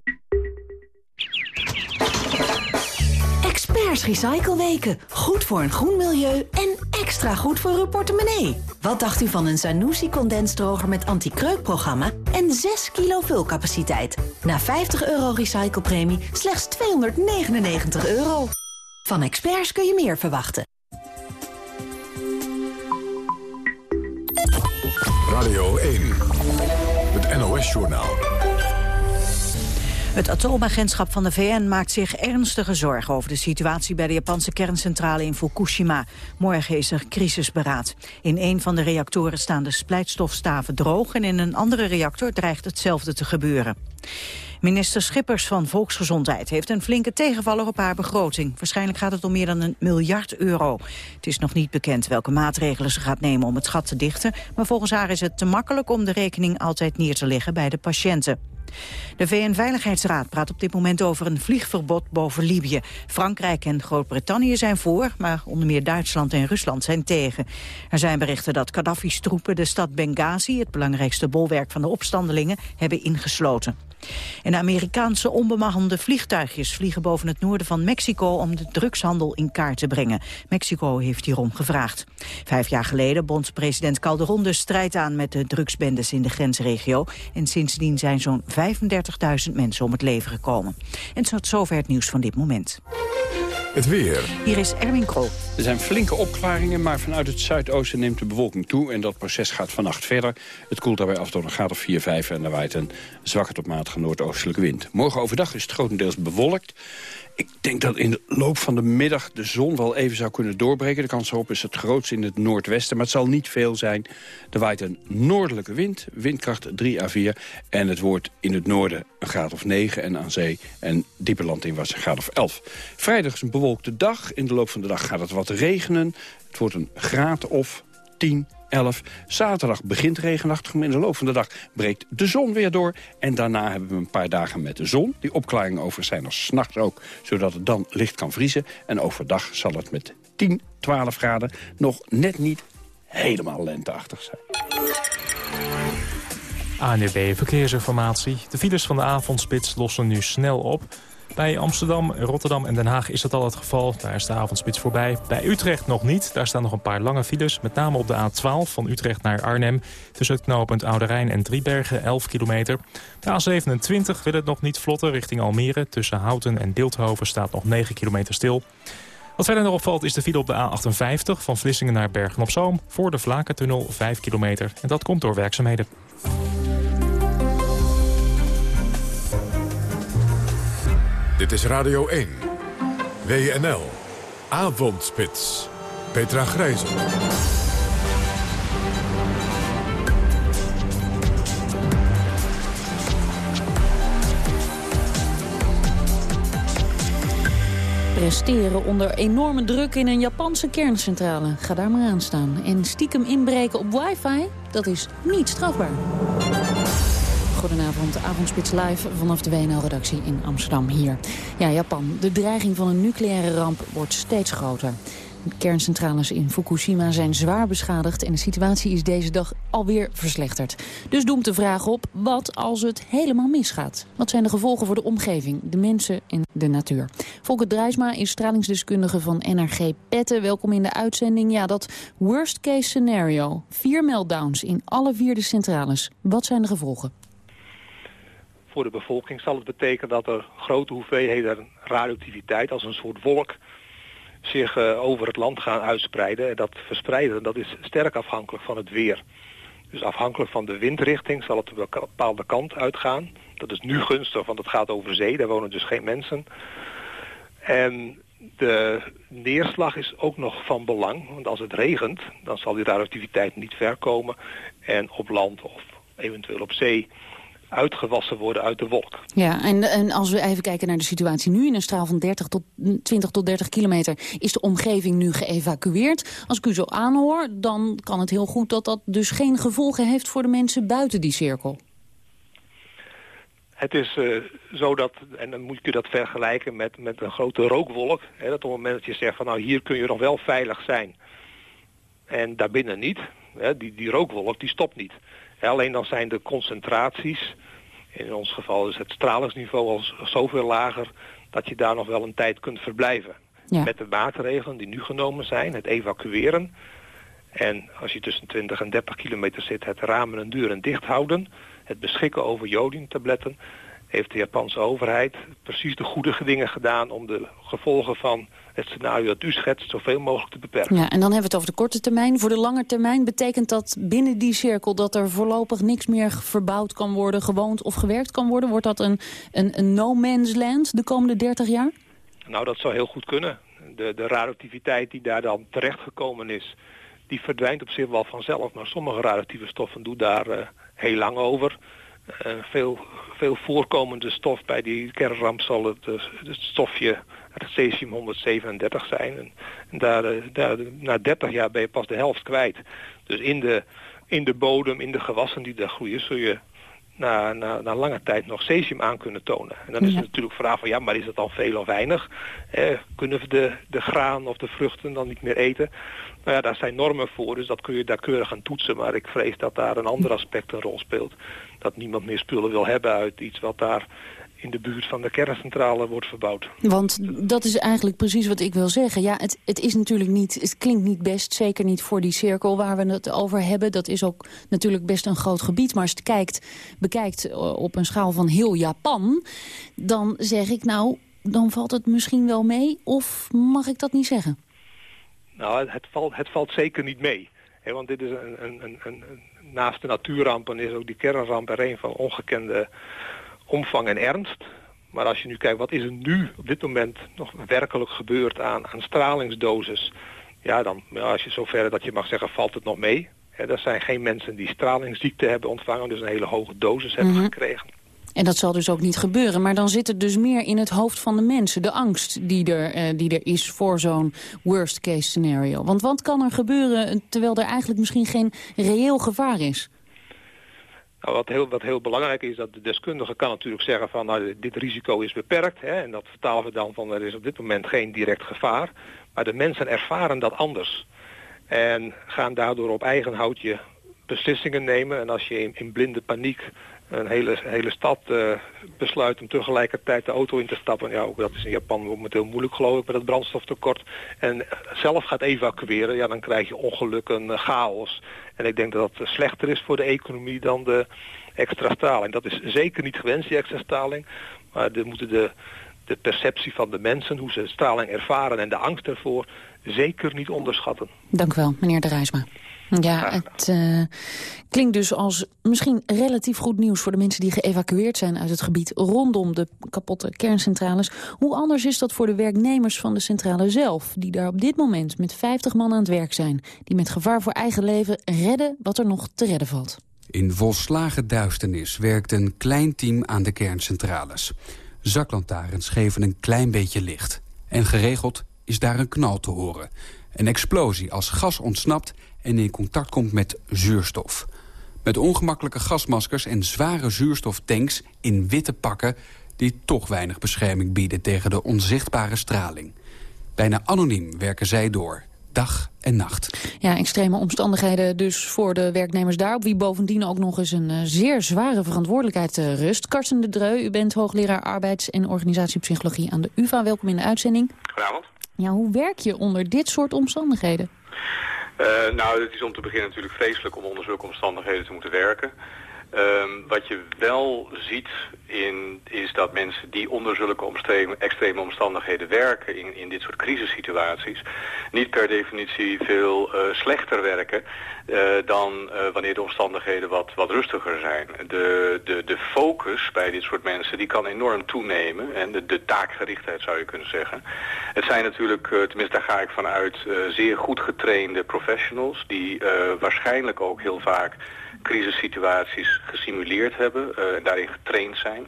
Experts Recycleweken. Goed voor een groen milieu en extra goed voor uw portemonnee. Wat dacht u van een Zanussi condensdroger met anti-kreukprogramma en 6 kilo vulcapaciteit? Na 50 euro recyclepremie slechts 299 euro. Van experts kun je meer verwachten. Radio 1, het NOS-journaal. Het atoomagentschap van de VN maakt zich ernstige zorgen over de situatie bij de Japanse kerncentrale in Fukushima. Morgen is er crisisberaad. In een van de reactoren staan de splijtstofstaven droog en in een andere reactor dreigt hetzelfde te gebeuren. Minister Schippers van Volksgezondheid heeft een flinke tegenvaller op haar begroting. Waarschijnlijk gaat het om meer dan een miljard euro. Het is nog niet bekend welke maatregelen ze gaat nemen om het gat te dichten. Maar volgens haar is het te makkelijk om de rekening altijd neer te leggen bij de patiënten. De VN-veiligheidsraad praat op dit moment over een vliegverbod boven Libië. Frankrijk en Groot-Brittannië zijn voor, maar onder meer Duitsland en Rusland zijn tegen. Er zijn berichten dat Gaddafi's troepen de stad Benghazi, het belangrijkste bolwerk van de opstandelingen, hebben ingesloten. En Amerikaanse onbemande vliegtuigjes vliegen boven het noorden van Mexico om de drugshandel in kaart te brengen. Mexico heeft hierom gevraagd. Vijf jaar geleden bond president Calderon de strijd aan met de drugsbendes in de grensregio. En sindsdien zijn zo'n 35.000 mensen om het leven gekomen. En tot zover het nieuws van dit moment. Het weer. Hier is Erwin Krol. Er zijn flinke opklaringen, maar vanuit het zuidoosten neemt de bewolking toe. En dat proces gaat vannacht verder. Het koelt daarbij af tot een graad of 4, 5 en er waait een zwakke tot matige noordoostelijke wind. Morgen overdag is het grotendeels bewolkt. Ik denk dat in de loop van de middag de zon wel even zou kunnen doorbreken. De kans erop is het grootst in het noordwesten, maar het zal niet veel zijn. Er waait een noordelijke wind, windkracht 3 à 4. En het wordt in het noorden een graad of 9 en aan zee en diepe landinwaarts een graad of 11. Vrijdag is een bewolkte dag. In de loop van de dag gaat het wat regenen. Het wordt een graad of 10, 11. Zaterdag begint regenachtig, maar in de loop van de dag breekt de zon weer door. En daarna hebben we een paar dagen met de zon. Die opklaringen over zijn er s'nachts ook, zodat het dan licht kan vriezen. En overdag zal het met 10, 12 graden nog net niet helemaal lenteachtig zijn. ANUB Verkeersinformatie. De files van de avondspits lossen nu snel op. Bij Amsterdam, Rotterdam en Den Haag is dat al het geval. Daar is de avondspits voorbij. Bij Utrecht nog niet. Daar staan nog een paar lange files. Met name op de A12 van Utrecht naar Arnhem. Tussen het knooppunt Oude en Driebergen, 11 kilometer. De A27 wil het nog niet vlotten richting Almere. Tussen Houten en Beeldhoven staat nog 9 kilometer stil. Wat verder nog opvalt is de file op de A58 van Vlissingen naar Bergen-op-Zoom. Voor de Vlakentunnel 5 kilometer. En dat komt door werkzaamheden. Dit is Radio 1. WNL. Avondspits. Petra Grijzen. Presteren onder enorme druk in een Japanse kerncentrale. Ga daar maar aan staan. En stiekem inbreken op wifi, dat is niet strafbaar. Goedenavond. Avondspits live vanaf de WNL-redactie in Amsterdam hier. Ja, Japan. De dreiging van een nucleaire ramp wordt steeds groter. De kerncentrales in Fukushima zijn zwaar beschadigd... en de situatie is deze dag alweer verslechterd. Dus doemt de vraag op, wat als het helemaal misgaat? Wat zijn de gevolgen voor de omgeving, de mensen en de natuur? Volker Drijsma is stralingsdeskundige van NRG Petten. Welkom in de uitzending. Ja, dat worst case scenario. Vier meltdowns in alle vier de centrales. Wat zijn de gevolgen? Voor de bevolking zal het betekenen dat er grote hoeveelheden radioactiviteit als een soort wolk zich uh, over het land gaan uitspreiden. En dat verspreiden dat is sterk afhankelijk van het weer. Dus afhankelijk van de windrichting zal het een bepaalde kant uitgaan. Dat is nu gunstig, want het gaat over zee, daar wonen dus geen mensen. En de neerslag is ook nog van belang, want als het regent, dan zal die radioactiviteit niet ver komen. En op land of eventueel op zee uitgewassen worden uit de wolk. Ja, en, en als we even kijken naar de situatie nu... in een straal van 30 tot, 20 tot 30 kilometer is de omgeving nu geëvacueerd. Als ik u zo aanhoor, dan kan het heel goed dat dat dus geen gevolgen heeft... voor de mensen buiten die cirkel. Het is uh, zo dat, en dan moet je dat vergelijken met, met een grote rookwolk. Hè, dat op het moment dat je zegt van nou hier kun je nog wel veilig zijn. En daarbinnen niet. Hè, die, die rookwolk die stopt niet alleen dan zijn de concentraties, in ons geval is het stralingsniveau al zoveel lager, dat je daar nog wel een tijd kunt verblijven. Met de maatregelen die nu genomen zijn, het evacueren. En als je tussen 20 en 30 kilometer zit, het ramen en deuren dicht houden. Het beschikken over jodiumtabletten heeft de Japanse overheid precies de goede dingen gedaan om de gevolgen van het scenario dat u schetst zoveel mogelijk te beperken. Ja, en dan hebben we het over de korte termijn. Voor de lange termijn betekent dat binnen die cirkel dat er voorlopig niks meer verbouwd kan worden, gewoond of gewerkt kan worden? Wordt dat een, een, een no man's land de komende 30 jaar? Nou, dat zou heel goed kunnen. De, de radioactiviteit die daar dan terechtgekomen is, die verdwijnt op zich wel vanzelf. Maar sommige radioactieve stoffen doen daar uh, heel lang over. Uh, veel, veel voorkomende stof bij die kernramp zal het, uh, het stofje het cesium 137 zijn. En, daar, eh, daar, na 30 jaar ben je pas de helft kwijt. Dus in de, in de bodem, in de gewassen die daar groeien, zul je na, na, na lange tijd nog cesium aan kunnen tonen. En dan is het natuurlijk vraag van ja, maar is dat dan veel of weinig? Eh, kunnen we de, de graan of de vruchten dan niet meer eten? Nou ja, daar zijn normen voor, dus dat kun je daar keurig gaan toetsen. Maar ik vrees dat daar een ander aspect een rol speelt. Dat niemand meer spullen wil hebben uit iets wat daar in de buurt van de kerncentrale wordt verbouwd. Want dat is eigenlijk precies wat ik wil zeggen. Ja, het, het is natuurlijk niet, het klinkt niet best, zeker niet voor die cirkel waar we het over hebben. Dat is ook natuurlijk best een groot gebied. Maar als je het kijkt, bekijkt eh, op een schaal van heel Japan, dan zeg ik nou, dan valt het misschien wel mee. Of mag ik dat niet zeggen? Nou, het valt, het valt zeker niet mee. want dit is een, een, een, een, naast de natuurrampen is ook die kernramp er een van ongekende omvang en ernst. Maar als je nu kijkt, wat is er nu op dit moment nog werkelijk gebeurd aan, aan stralingsdosis? Ja, dan als je zover dat je mag zeggen, valt het nog mee. He, er zijn geen mensen die stralingsziekte hebben ontvangen, dus een hele hoge dosis hebben mhm. gekregen. En dat zal dus ook niet gebeuren. Maar dan zit het dus meer in het hoofd van de mensen. De angst die er, eh, die er is voor zo'n worst case scenario. Want wat kan er gebeuren terwijl er eigenlijk misschien geen reëel gevaar is? Nou, wat, heel, wat heel belangrijk is, dat de deskundige kan natuurlijk zeggen van nou, dit risico is beperkt. Hè, en dat vertalen we dan van er is op dit moment geen direct gevaar. Maar de mensen ervaren dat anders. En gaan daardoor op eigen houtje beslissingen nemen. En als je in, in blinde paniek een hele, hele stad uh, besluit om tegelijkertijd de auto in te stappen. Ja, ook dat is in Japan momenteel moeilijk geloof ik met het brandstoftekort. En zelf gaat evacueren, ja dan krijg je ongelukken, uh, chaos. En ik denk dat dat slechter is voor de economie dan de extra straling. Dat is zeker niet gewenst, die extra straling. Maar de, moeten de, de perceptie van de mensen, hoe ze straling ervaren en de angst ervoor, zeker niet onderschatten. Dank u wel, meneer De Rijsma. Ja, het uh, klinkt dus als misschien relatief goed nieuws... voor de mensen die geëvacueerd zijn uit het gebied rondom de kapotte kerncentrales. Hoe anders is dat voor de werknemers van de centrale zelf... die daar op dit moment met 50 man aan het werk zijn... die met gevaar voor eigen leven redden wat er nog te redden valt. In volslagen duisternis werkt een klein team aan de kerncentrales. Zaklantaarns geven een klein beetje licht. En geregeld is daar een knal te horen. Een explosie als gas ontsnapt en in contact komt met zuurstof. Met ongemakkelijke gasmaskers en zware zuurstoftanks in witte pakken... die toch weinig bescherming bieden tegen de onzichtbare straling. Bijna anoniem werken zij door, dag en nacht. Ja, extreme omstandigheden dus voor de werknemers daar... op wie bovendien ook nog eens een uh, zeer zware verantwoordelijkheid uh, rust. Karsten de Dreu, u bent hoogleraar arbeids- en organisatiepsychologie aan de UvA. Welkom in de uitzending. Goedenavond. Ja, hoe werk je onder dit soort omstandigheden? Uh, nou, het is om te beginnen natuurlijk vreselijk om onder zulke omstandigheden te moeten werken. Um, wat je wel ziet in, is dat mensen die onder zulke extreme omstandigheden werken in, in dit soort crisissituaties, niet per definitie veel uh, slechter werken uh, dan uh, wanneer de omstandigheden wat, wat rustiger zijn. De, de, de focus bij dit soort mensen die kan enorm toenemen en de, de taakgerichtheid zou je kunnen zeggen. Het zijn natuurlijk, tenminste daar ga ik vanuit, zeer goed getrainde professionals die waarschijnlijk ook heel vaak crisissituaties gesimuleerd hebben en uh, daarin getraind zijn.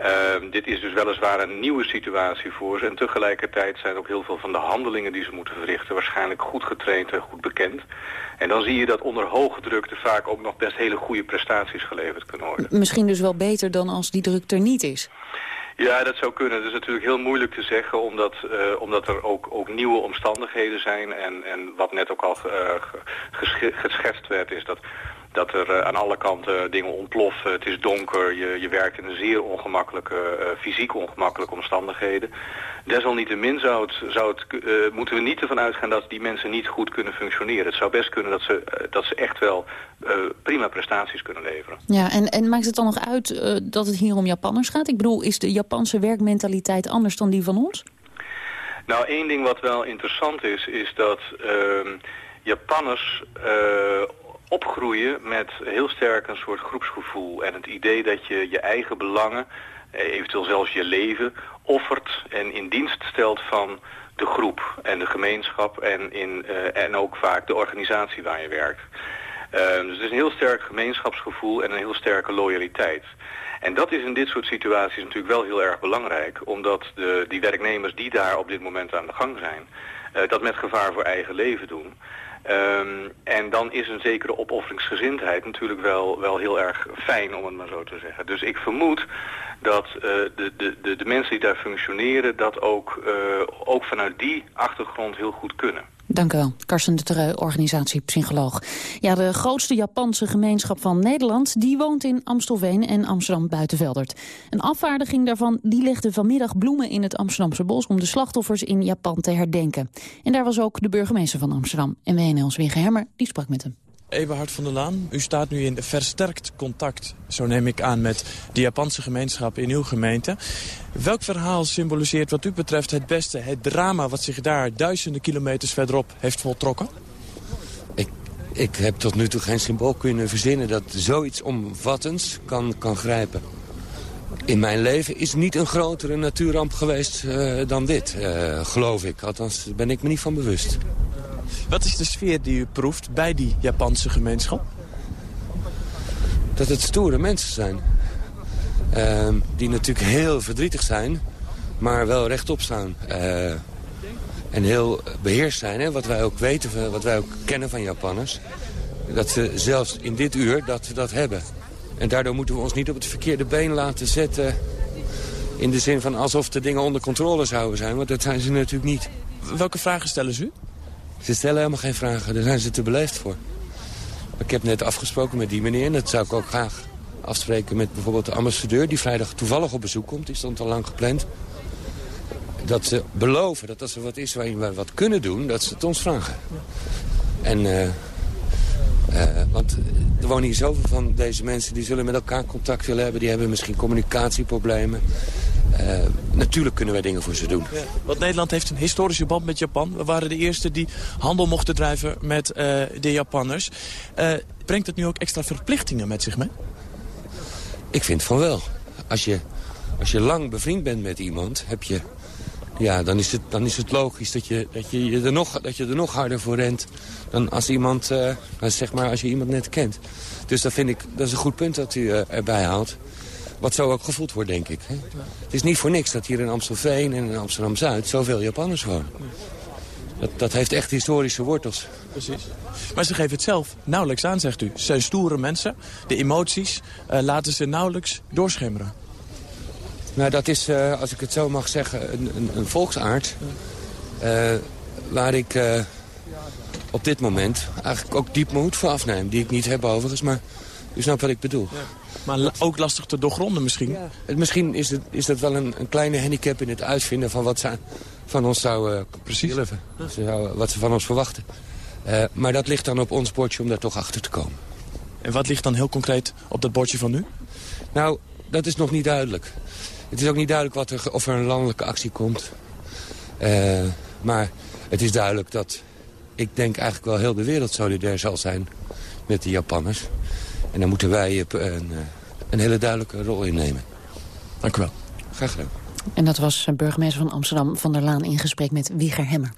Uh, dit is dus weliswaar een nieuwe situatie voor ze en tegelijkertijd zijn ook heel veel van de handelingen die ze moeten verrichten waarschijnlijk goed getraind en goed bekend. En dan zie je dat onder hoge druk er vaak ook nog best hele goede prestaties geleverd kunnen worden. Misschien dus wel beter dan als die druk er niet is. Ja, dat zou kunnen. Het is natuurlijk heel moeilijk te zeggen, omdat, uh, omdat er ook, ook nieuwe omstandigheden zijn. En, en wat net ook al uh, geschetst werd, is dat dat er uh, aan alle kanten dingen ontploffen. Het is donker, je, je werkt in een zeer ongemakkelijke, uh, fysiek ongemakkelijke omstandigheden. Desalniettemin zou het, zou het, uh, moeten we niet ervan uitgaan dat die mensen niet goed kunnen functioneren. Het zou best kunnen dat ze, dat ze echt wel prima prestaties kunnen leveren. Ja, en, en maakt het dan nog uit dat het hier om Japanners gaat? Ik bedoel, is de Japanse werkmentaliteit anders dan die van ons? Nou, één ding wat wel interessant is, is dat ehm, Japanners opgroeien met heel sterk een soort groepsgevoel. En het idee dat je je eigen belangen, eh, eventueel zelfs je leven, offert en in dienst stelt van de groep en de gemeenschap en, in, uh, en ook vaak de organisatie waar je werkt. Uh, dus het is een heel sterk gemeenschapsgevoel en een heel sterke loyaliteit. En dat is in dit soort situaties natuurlijk wel heel erg belangrijk, omdat de, die werknemers die daar op dit moment aan de gang zijn, dat met gevaar voor eigen leven doen. Um, en dan is een zekere opofferingsgezindheid natuurlijk wel, wel heel erg fijn, om het maar zo te zeggen. Dus ik vermoed dat uh, de, de, de, mensen die daar functioneren... dat ook, uh, ook vanuit die achtergrond heel goed kunnen. Dank u wel. Karsten de Terreu, organisatiepsycholoog. Ja, de grootste Japanse gemeenschap van Nederland... die woont in Amstelveen en Amsterdam-Buitenveldert. Een afvaardiging daarvan die legde vanmiddag bloemen in het Amsterdamse bos... om de slachtoffers in Japan te herdenken. En daar was ook de burgemeester van Amsterdam. En WNL's Wigge Hemmer, die sprak met hem. Eberhard van der Laan, u staat nu in versterkt contact, zo neem ik aan, met de Japanse gemeenschap in uw gemeente. Welk verhaal symboliseert wat u betreft het beste het drama wat zich daar duizenden kilometers verderop heeft voltrokken? Ik, ik heb tot nu toe geen symbool kunnen verzinnen dat zoiets omvattends kan, kan grijpen. In mijn leven is niet een grotere natuurramp geweest uh, dan dit, uh, geloof ik. Althans, ben ik me niet van bewust. Wat is de sfeer die u proeft bij die Japanse gemeenschap? Dat het stoere mensen zijn. Uh, die natuurlijk heel verdrietig zijn, maar wel rechtop staan. Uh, en heel beheerst zijn, hè? wat wij ook weten, wat wij ook kennen van Japanners. Dat ze zelfs in dit uur dat, dat hebben. En daardoor moeten we ons niet op het verkeerde been laten zetten... in de zin van alsof de dingen onder controle zouden zijn, want dat zijn ze natuurlijk niet. Welke vragen stellen ze u? Ze stellen helemaal geen vragen, daar zijn ze te beleefd voor. Ik heb net afgesproken met die meneer en dat zou ik ook graag afspreken met bijvoorbeeld de ambassadeur... die vrijdag toevallig op bezoek komt, die stond al lang gepland. Dat ze beloven dat als er wat is waarin we wat kunnen doen, dat ze het ons vragen. En, uh, uh, want er wonen hier zoveel van deze mensen die zullen met elkaar contact willen hebben. Die hebben misschien communicatieproblemen. Uh, natuurlijk kunnen wij dingen voor ze doen. Ja, want Nederland heeft een historische band met Japan. We waren de eerste die handel mochten drijven met uh, de Japanners. Uh, brengt het nu ook extra verplichtingen met zich mee? Ik vind van wel. Als je, als je lang bevriend bent met iemand, heb je, ja, dan, is het, dan is het logisch dat je, dat, je, je er nog, dat je er nog harder voor rent... dan als, iemand, zeg maar als je iemand net kent. Dus dat vind ik, dat is een goed punt dat u erbij haalt. Wat zo ook gevoeld wordt, denk ik. Hè? Het is niet voor niks dat hier in Amstelveen en in Amsterdam-Zuid zoveel Japanners wonen. Dat, dat heeft echt historische wortels. Precies. Maar ze geven het zelf nauwelijks aan, zegt u. Ze zijn stoere mensen. De emoties uh, laten ze nauwelijks doorschemeren. Nou, dat is, uh, als ik het zo mag zeggen, een, een, een volksaard... Uh, waar ik op dit moment eigenlijk ook diep moed voor afneem. Die ik niet heb overigens, maar u snapt wat ik bedoel. Ja. Maar ook lastig te doorgronden misschien? Ja. Misschien is, het, is dat wel een, een, kleine handicap in het uitvinden van wat ze van ons zouden uh, Precies. wat ze van ons verwachten. Uh, maar dat ligt dan op ons bordje om daar toch achter te komen. En wat ligt dan heel concreet op dat bordje van nu? Nou, dat is nog niet duidelijk. Het is ook niet duidelijk wat er, of er een landelijke actie komt. Uh, maar het is duidelijk dat ik denk eigenlijk wel heel de wereld solidair zal zijn met de Japanners. En daar moeten wij een, een hele duidelijke rol in nemen. Dank u wel. Graag gedaan. En dat was burgemeester van Amsterdam van der Laan in gesprek met Wieger Hemmer.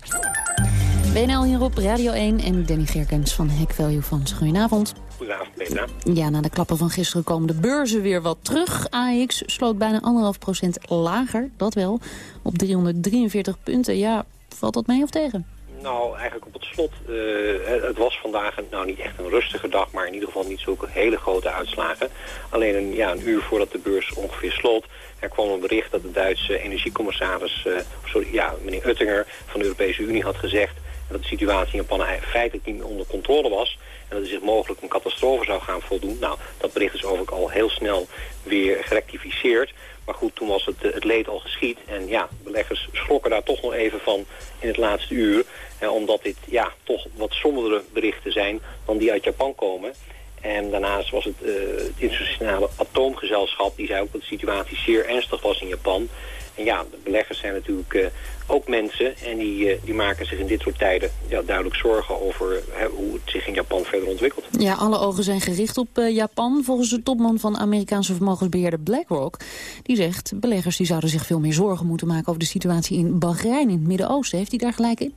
WNL hierop, Radio 1 en Danny Gerkens van Hack Value Funds. Goedenavond. Goedenavond, Petra. Ja, na de klappen van gisteren komen de beurzen weer wat terug. AX sloot bijna anderhalf procent lager, dat wel, op 343 punten. Ja, valt dat mee of tegen? Nou, eigenlijk op het slot. Uh, het was vandaag nou niet echt een rustige dag, maar in ieder geval niet zulke hele grote uitslagen. Alleen een, ja, een uur voordat de beurs ongeveer slot, er kwam een bericht dat de Duitse energiecommissaris, uh, sorry, ja, meneer Uttinger van de Europese Unie had gezegd dat de situatie in Japan feitelijk niet meer onder controle was. En dat er zich mogelijk een catastrofe zou gaan voldoen. Nou, dat bericht is overigens al heel snel weer gerectificeerd. Maar goed, toen was het, het leed al geschied. En ja, beleggers schrokken daar toch nog even van in het laatste uur. omdat dit ja, toch wat somberdere berichten zijn dan die uit Japan komen. En daarnaast was het, uh, het internationale atoomgezelschap... die zei ook dat de situatie zeer ernstig was in Japan. En ja, de beleggers zijn natuurlijk uh, ook mensen... en die, uh, die maken zich in dit soort tijden ja, duidelijk zorgen over hoe het zich in Japan verder ontwikkelt. Ja, alle ogen zijn gericht op Japan. Volgens de topman van Amerikaanse vermogensbeheerder BlackRock... die zegt, beleggers die zouden zich veel meer zorgen moeten maken... over de situatie in Bahrein in het Midden-Oosten. Heeft hij daar gelijk in?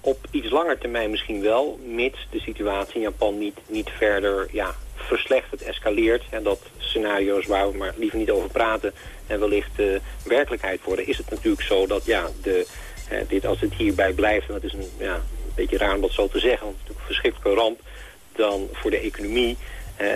Op iets langer termijn misschien wel, mits de situatie in Japan niet, niet verder ja, verslechtert, escaleert. En dat scenario's waar we maar liever niet over praten en wellicht uh, werkelijkheid worden, is het natuurlijk zo dat ja, de, dit, als het hierbij blijft, en dat is een, ja, een beetje raar om dat zo te zeggen, want het is natuurlijk een verschrikkelijke ramp, dan voor de economie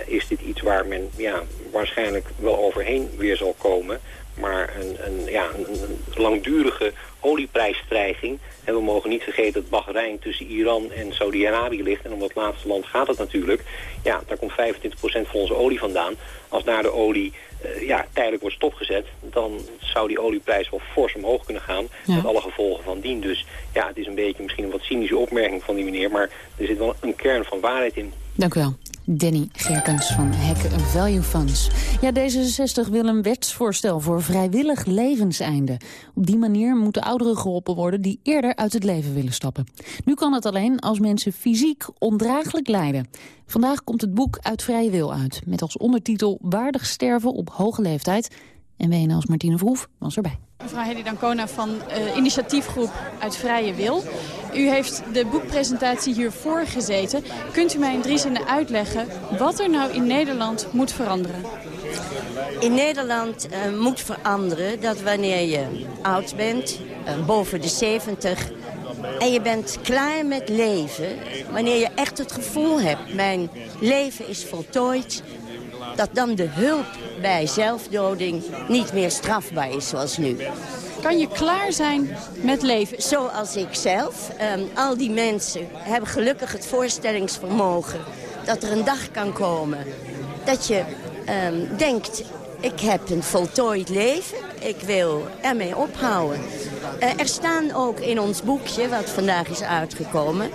is dit iets waar men ja, waarschijnlijk wel overheen weer zal komen. Maar een, een, ja, een, langdurige olieprijsstijging. En we mogen niet vergeten dat Bahrein tussen Iran en Saudi-Arabië ligt. En om dat laatste land gaat het natuurlijk. Ja, daar komt 25% van onze olie vandaan. Als daar de olie uh, ja, tijdelijk wordt stopgezet... dan zou die olieprijs wel fors omhoog kunnen gaan. Ja. Met alle gevolgen van dien. Dus ja, het is een beetje misschien een wat cynische opmerking van die meneer. Maar er zit wel een kern van waarheid in. Dank u wel. Danny Gerkens van Hack Value Funds. Ja, D66 wil een wetsvoorstel voor vrijwillig levenseinde. Op die manier moeten ouderen geholpen worden die eerder uit het leven willen stappen. Nu kan het alleen als mensen fysiek ondraaglijk lijden. Vandaag komt het boek Uit Vrije Wil uit. Met als ondertitel Waardig sterven op hoge leeftijd. En WNL's Martine Vroef was erbij. Mevrouw Hedy Dancona van uh, initiatiefgroep Uit Vrije Wil. U heeft de boekpresentatie hiervoor gezeten. Kunt u mij in drie zinnen uitleggen wat er nou in Nederland moet veranderen? In Nederland uh, moet veranderen dat wanneer je oud bent, uh, boven de 70... en je bent klaar met leven, wanneer je echt het gevoel hebt... mijn leven is voltooid, dat dan de hulp bij zelfdoding niet meer strafbaar is zoals nu. Kan je klaar zijn met leven? Zoals ik zelf. Um, al die mensen hebben gelukkig het voorstellingsvermogen... dat er een dag kan komen dat je um, denkt... ik heb een voltooid leven, ik wil ermee ophouden. Uh, er staan ook in ons boekje, wat vandaag is uitgekomen...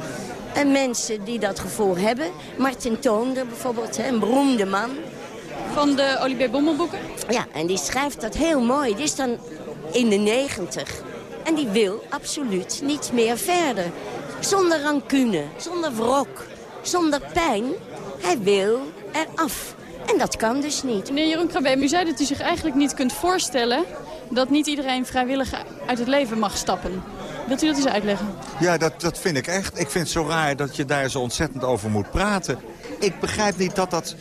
En mensen die dat gevoel hebben. Martin Toonder bijvoorbeeld, een beroemde man van de Olivier Bommelboeken? Ja, en die schrijft dat heel mooi. Die is dan in de negentig. En die wil absoluut niet meer verder. Zonder rancune, zonder wrok, zonder pijn. Hij wil eraf. En dat kan dus niet. Meneer Jeroen u zei dat u zich eigenlijk niet kunt voorstellen... dat niet iedereen vrijwillig uit het leven mag stappen. Wilt u dat eens uitleggen? Ja, dat, dat vind ik echt. Ik vind het zo raar dat je daar zo ontzettend over moet praten. Ik begrijp niet dat dat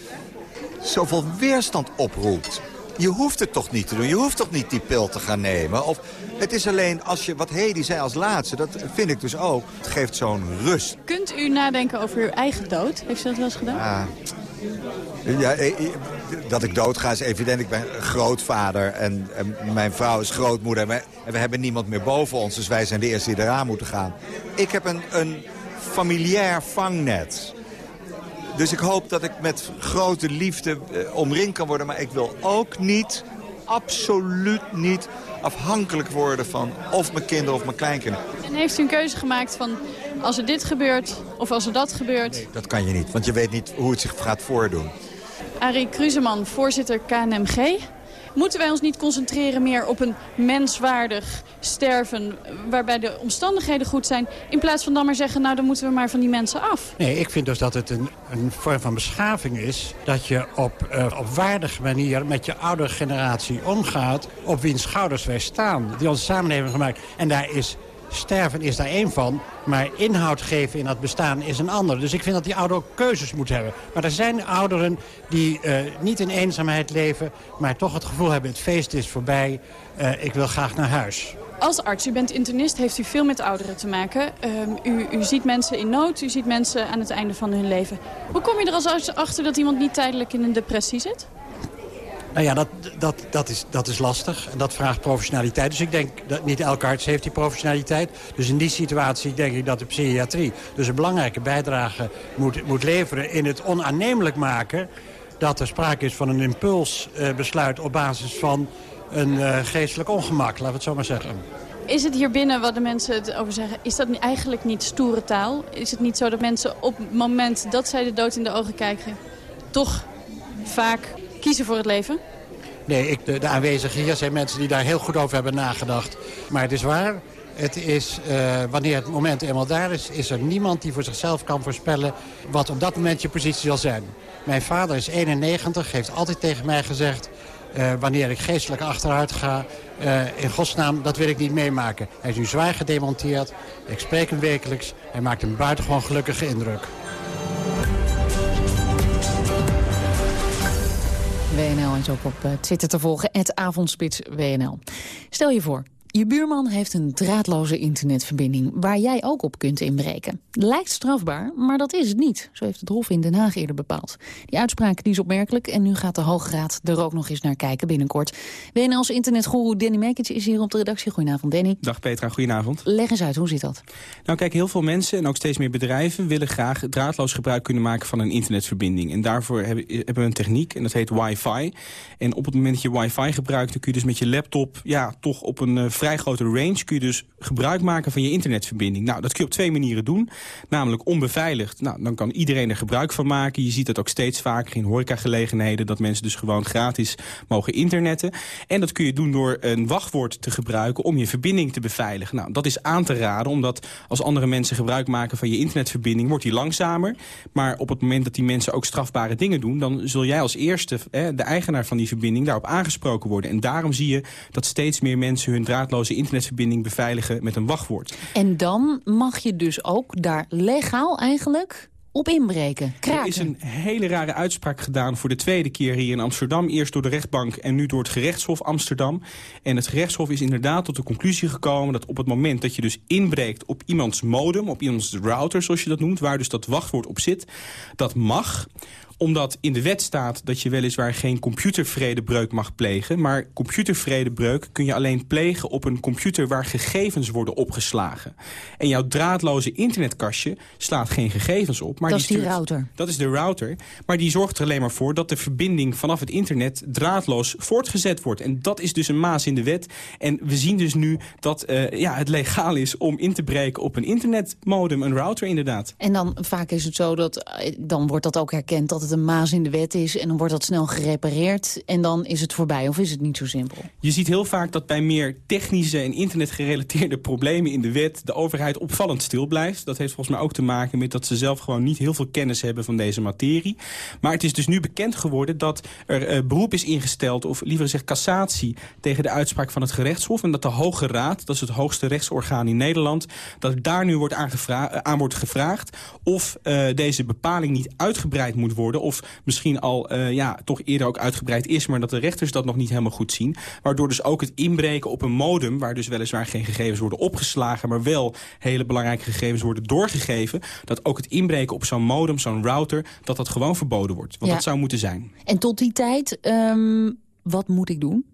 zoveel weerstand oproept. je hoeft het toch niet te doen. Je hoeft toch niet die pil te gaan nemen. Of, het is alleen, als je, wat Hedy zei als laatste, dat vind ik dus ook. Het geeft zo'n rust. Kunt u nadenken over uw eigen dood? Heeft u dat wel eens gedaan? Ah. Ja, eh, eh, dat ik doodga is evident. Ik ben grootvader en, en mijn vrouw is grootmoeder. En we, en we hebben niemand meer boven ons, dus wij zijn de eerste die eraan moeten gaan. Ik heb een, een familiair vangnet. Dus ik hoop dat ik met grote liefde eh, omringd kan worden. Maar ik wil ook niet, absoluut niet, afhankelijk worden van of mijn kinderen of mijn kleinkinderen. En heeft u een keuze gemaakt van als er dit gebeurt of als er dat gebeurt? Nee, dat kan je niet, want je weet niet hoe het zich gaat voordoen. Arie Kruseman, voorzitter KNMG. Moeten wij ons niet concentreren meer op een menswaardig sterven... waarbij de omstandigheden goed zijn... in plaats van dan maar zeggen, nou dan moeten we maar van die mensen af? Nee, ik vind dus dat het een, een vorm van beschaving is... dat je op, uh, op waardige manier met je oudere generatie omgaat... op wiens schouders wij staan, die onze samenleving gemaakt. En daar is sterven is daar één van. Maar inhoud geven in dat bestaan is een ander. Dus ik vind dat die ouderen ook keuzes moeten hebben. Maar er zijn ouderen die uh, niet in eenzaamheid leven... maar toch het gevoel hebben, het feest is voorbij. Uh, ik wil graag naar huis. Als arts, u bent internist, heeft u veel met ouderen te maken. Um, u, u ziet mensen in nood, u ziet mensen aan het einde van hun leven. Hoe kom je er als arts achter dat iemand niet tijdelijk in een depressie zit? Nou ja, dat, dat, dat, is, dat is lastig en dat vraagt professionaliteit. Dus ik denk dat niet elke arts heeft die professionaliteit. Dus in die situatie denk ik dat de psychiatrie dus een belangrijke bijdrage moet, moet leveren... in het onaannemelijk maken dat er sprake is van een impulsbesluit... op basis van een uh, geestelijk ongemak, laten we het zo maar zeggen. Is het hier binnen wat de mensen het over zeggen, is dat eigenlijk niet stoere taal? Is het niet zo dat mensen op het moment dat zij de dood in de ogen kijken... toch vaak kiezen voor het leven? Nee, ik, de, aanwezigen hier zijn mensen die daar heel goed over hebben nagedacht. Maar het is waar, het is, uh, wanneer het moment eenmaal daar is... is er niemand die voor zichzelf kan voorspellen wat op dat moment je positie zal zijn. Mijn vader is 91, heeft altijd tegen mij gezegd... Uh, wanneer ik geestelijk achteruit ga, uh, in godsnaam, dat wil ik niet meemaken. Hij is nu zwaar gedemonteerd, ik spreek hem wekelijks. Hij maakt een buitengewoon gelukkige indruk. WNL is ook op uh, Twitter te volgen, het avondspits WNL. Stel je voor, je buurman heeft een draadloze internetverbinding waar jij ook op kunt inbreken. Lijkt strafbaar, maar dat is het niet. Zo heeft het Hof in Den Haag eerder bepaald. Die uitspraak die is opmerkelijk en nu gaat de Hoge Raad er ook nog eens naar kijken binnenkort. WNL's internetgoeroe Danny Mekic is hier op de redactie. Goedenavond Danny. Dag Petra, goedenavond. Leg eens uit, hoe zit dat? Nou kijk, heel veel mensen en ook steeds meer bedrijven willen graag draadloos gebruik kunnen maken van een internetverbinding. En daarvoor hebben, we een techniek en dat heet wifi. En op het moment dat je wifi gebruikt, dan kun je dus met je laptop ja, toch op een uh, vrij grote range kun je dus gebruik maken van je internetverbinding. Nou, dat kun je op twee manieren doen. Namelijk onbeveiligd. Nou, dan kan iedereen er gebruik van maken. Je ziet dat ook steeds vaker in horecagelegenheden... dat mensen dus gewoon gratis mogen internetten. En dat kun je doen door een wachtwoord te gebruiken... om je verbinding te beveiligen. Nou, dat is aan te raden, omdat als andere mensen gebruik maken... van je internetverbinding, wordt die langzamer. Maar op het moment dat die mensen ook strafbare dingen doen... dan zul jij als eerste, de eigenaar van die verbinding... daarop aangesproken worden. En daarom zie je dat steeds meer mensen hun draadloze internetverbinding beveiligen met een wachtwoord. En dan mag je dus ook daar legaal eigenlijk op inbreken, kraken. Er is een hele rare uitspraak gedaan voor de tweede keer hier in Amsterdam. Eerst door de rechtbank en nu door het gerechtshof Amsterdam. En het gerechtshof is inderdaad tot de conclusie gekomen... dat op het moment dat je dus inbreekt op iemands modem... op iemands router, zoals je dat noemt... waar dus dat wachtwoord op zit, dat mag omdat in de wet staat dat je weliswaar geen computervredebreuk mag plegen. Maar computervredebreuk kun je alleen plegen op een computer waar gegevens worden opgeslagen. En jouw draadloze internetkastje slaat geen gegevens op. Maar dat die is die router. Dat is de router. Maar die zorgt er alleen maar voor dat de verbinding vanaf het internet draadloos voortgezet wordt. En dat is dus een maas in de wet. En we zien dus nu dat uh, ja, het legaal is om in te breken op een internetmodem, een router inderdaad. En dan vaak is het zo dat, dan wordt dat ook herkend dat het een maas in de wet is... en dan wordt dat snel gerepareerd en dan is het voorbij. Of is het niet zo simpel? Je ziet heel vaak dat bij meer technische en internetgerelateerde problemen in de wet... de overheid opvallend stil blijft. Dat heeft volgens mij ook te maken met dat ze zelf gewoon niet heel veel kennis hebben van deze materie. Maar het is dus nu bekend geworden dat er uh, beroep is ingesteld... of liever gezegd cassatie tegen de uitspraak van het gerechtshof... en dat de Hoge Raad, dat is het hoogste rechtsorgaan in Nederland... dat daar nu wordt aan wordt gevraagd of uh, deze bepaling niet uitgebreid moet worden worden... of misschien al ja, toch eerder ook uitgebreid is... maar dat de rechters dat nog niet helemaal goed zien. Waardoor dus ook het inbreken op een modem... waar dus weliswaar geen gegevens worden opgeslagen... maar wel hele belangrijke gegevens worden doorgegeven... dat ook het inbreken op zo'n modem, zo'n router... dat dat gewoon verboden wordt. Want dat zou moeten zijn. En tot die tijd, um, wat moet ik doen?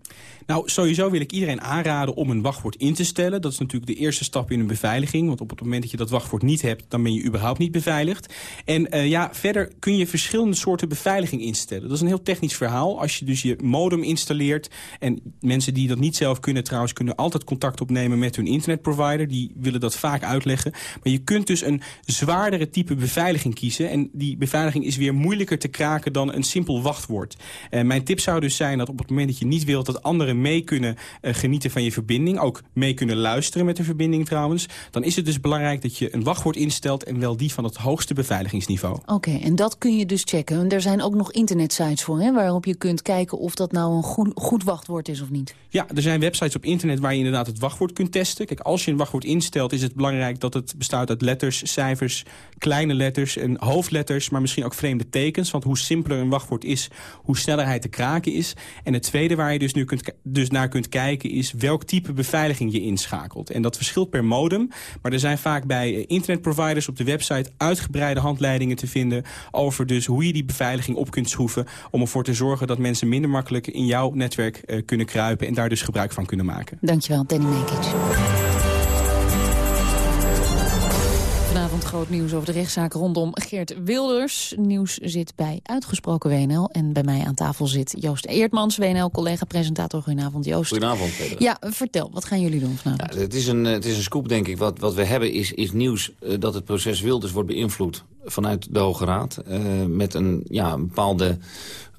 Nou, sowieso wil ik iedereen aanraden om een wachtwoord in te stellen. Dat is natuurlijk de eerste stap in een beveiliging. Want op het moment dat je dat wachtwoord niet hebt, dan ben je überhaupt niet beveiligd. En uh, ja, verder kun je verschillende soorten beveiliging instellen. Dat is een heel technisch verhaal. Als je dus je modem installeert... en mensen die dat niet zelf kunnen trouwens... kunnen altijd contact opnemen met hun internetprovider. Die willen dat vaak uitleggen. Maar je kunt dus een zwaardere type beveiliging kiezen. En die beveiliging is weer moeilijker te kraken dan een simpel wachtwoord. Mijn tip zou dus zijn dat op het moment dat je niet wilt dat anderen mee kunnen uh, genieten van je verbinding. Ook mee kunnen luisteren met de verbinding trouwens. Dan is het dus belangrijk dat je een wachtwoord instelt... en wel die van het hoogste beveiligingsniveau. Oké, en dat kun je dus checken. En er zijn ook nog internetsites voor, hè, waarop je kunt kijken... of dat nou een goed, goed wachtwoord is of niet. Ja, er zijn websites op internet waar je inderdaad het wachtwoord kunt testen. Kijk, als je een wachtwoord instelt is het belangrijk dat het bestaat uit letters, cijfers... kleine letters en hoofdletters, maar misschien ook vreemde tekens. Want hoe simpeler een wachtwoord is, hoe sneller hij te kraken is. En het tweede waar je dus nu kunt dus naar kunt kijken is welk type beveiliging je inschakelt. En dat verschilt per modem, maar er zijn vaak bij eh, internetproviders op de website uitgebreide handleidingen te vinden over dus hoe je die beveiliging op kunt schroeven om ervoor te zorgen dat mensen minder makkelijk in jouw netwerk uh, kunnen kruipen en daar dus gebruik van kunnen maken. Dankjewel, Danny Mekic. Groot nieuws over de rechtszaak rondom Geert Wilders. Nieuws zit bij Uitgesproken WNL. En bij mij aan tafel zit Joost Eertmans, WNL-collega-presentator. Goedenavond, Joost. Goedenavond, Peter. Ja, vertel, wat gaan jullie doen vanavond? Ja, het, is een, het is een scoop, denk ik. Wat, wat we hebben is, is nieuws uh, dat het proces Wilders wordt beïnvloed vanuit de Hoge Raad. Uh, met een, ja, een bepaalde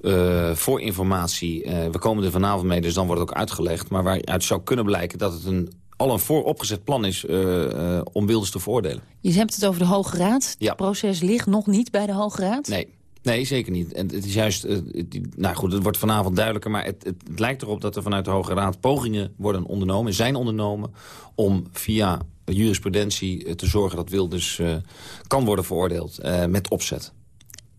uh, voorinformatie. we komen er vanavond mee, dus dan wordt het ook uitgelegd. Maar waaruit zou kunnen blijken dat het een al een vooropgezet plan is uh, uh, om Wilders te veroordelen. Je hebt het over de Hoge Raad. Ja. Het proces ligt nog niet bij de Hoge Raad? Nee. Nee, zeker niet. En het is juist, uh, het, nou goed, het wordt vanavond duidelijker... maar het, het, het, lijkt erop dat er vanuit de Hoge Raad pogingen worden ondernomen... zijn ondernomen om via jurisprudentie te zorgen dat Wilders kan worden veroordeeld met opzet.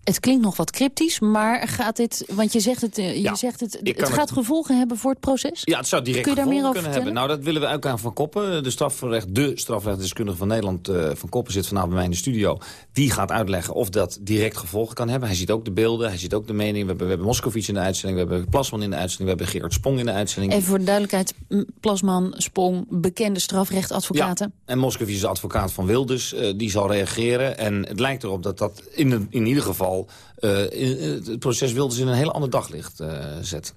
Het klinkt nog wat cryptisch, maar gaat dit... Want je zegt het, je ja, zegt het, het gaat het... gevolgen hebben voor het proces? Ja, het zou direct Kun je daar meer kunnen hebben. Nou, dat willen we ook aan Van Koppen. De, strafrecht, de strafrechtdeskundige van Nederland, uh, Van Koppen, zit vanavond bij mij in de studio. Die gaat uitleggen of dat direct gevolgen kan hebben. Hij ziet ook de beelden, hij ziet ook de mening. We hebben, we hebben Moscovici in de uitzending, we hebben Plasman in de uitzending... we hebben Gerard Spong in de uitzending. Even voor de duidelijkheid, Plasman, Spong, bekende strafrechtadvocaten. Ja, en Moscovici is advocaat van Wilders, uh, die zal reageren. En het lijkt erop dat dat in, de, in ieder geval... Uh, het proces Wilders in een heel ander daglicht uh, zetten.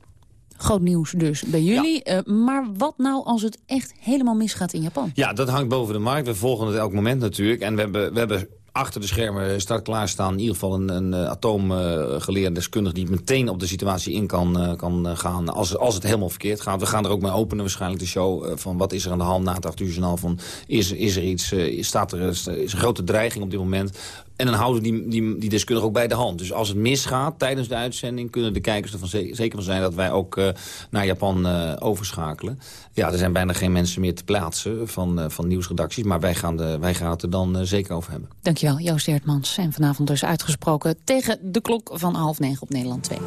Groot nieuws dus bij jullie. Ja. Uh, maar wat nou als het echt helemaal misgaat in Japan? Ja, dat hangt boven de markt. We volgen het elk moment natuurlijk. En we hebben, we hebben achter de schermen start klaarstaan. In ieder geval een, een atoomgeleerde deskundige die meteen op de situatie in kan, kan gaan. Als, als het helemaal verkeerd gaat. We gaan er ook mee openen waarschijnlijk de show. Van wat is er aan de hand na het 8 uur journaal. Van is, is er iets, staat er, is een grote dreiging op dit moment. En dan houden die, die, die deskundigen ook bij de hand. Dus als het misgaat tijdens de uitzending... kunnen de kijkers ervan zeker van zijn dat wij ook uh, naar Japan uh, overschakelen. Ja, er zijn bijna geen mensen meer te plaatsen van, uh, van nieuwsredacties. Maar wij gaan, de, wij gaan het er dan zeker over hebben. Dankjewel, Joost Eertmans. En vanavond dus uitgesproken tegen de klok van half negen op Nederland 2.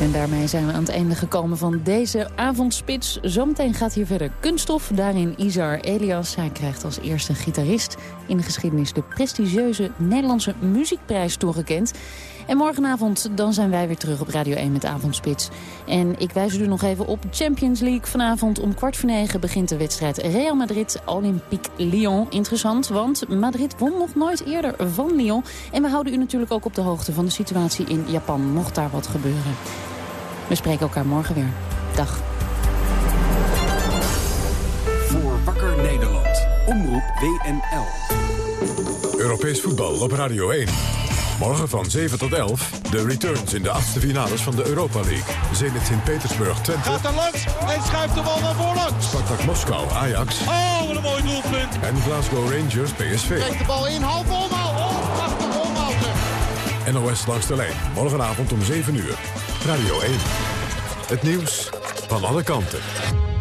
En daarmee zijn we aan het einde gekomen van deze avondspits. Zometeen gaat hier verder kunststof. Daarin Isar Elias. Hij krijgt als eerste gitarist in de geschiedenis... de prestigieuze Nederlandse muziekprijs toegekend. En morgenavond dan zijn wij weer terug op Radio 1 met Avondspits. En ik wijs u nog even op Champions League. Vanavond om kwart voor negen begint de wedstrijd Real Madrid-Olympique Lyon. Interessant, want Madrid won nog nooit eerder van Lyon. En we houden u natuurlijk ook op de hoogte van de situatie in Japan. Mocht daar wat gebeuren. We spreken elkaar morgen weer. Dag. Voor Wakker Nederland. Omroep WNL. Europees voetbal op Radio 1. Morgen van 7 tot 11 de returns in de achtste finales van de Europa League. Zenit Sint-Petersburg Twente. Gaat er langs en schuift de bal naar voorlangs. Spartak Moskou Ajax. Oh, wat een mooi doelpunt. En Glasgow Rangers PSV. Krijgt de bal in, half omhaal. Oh, prachtig. NOS langs de lijn. Morgenavond om 7 uur. Radio 1. Het nieuws van alle kanten.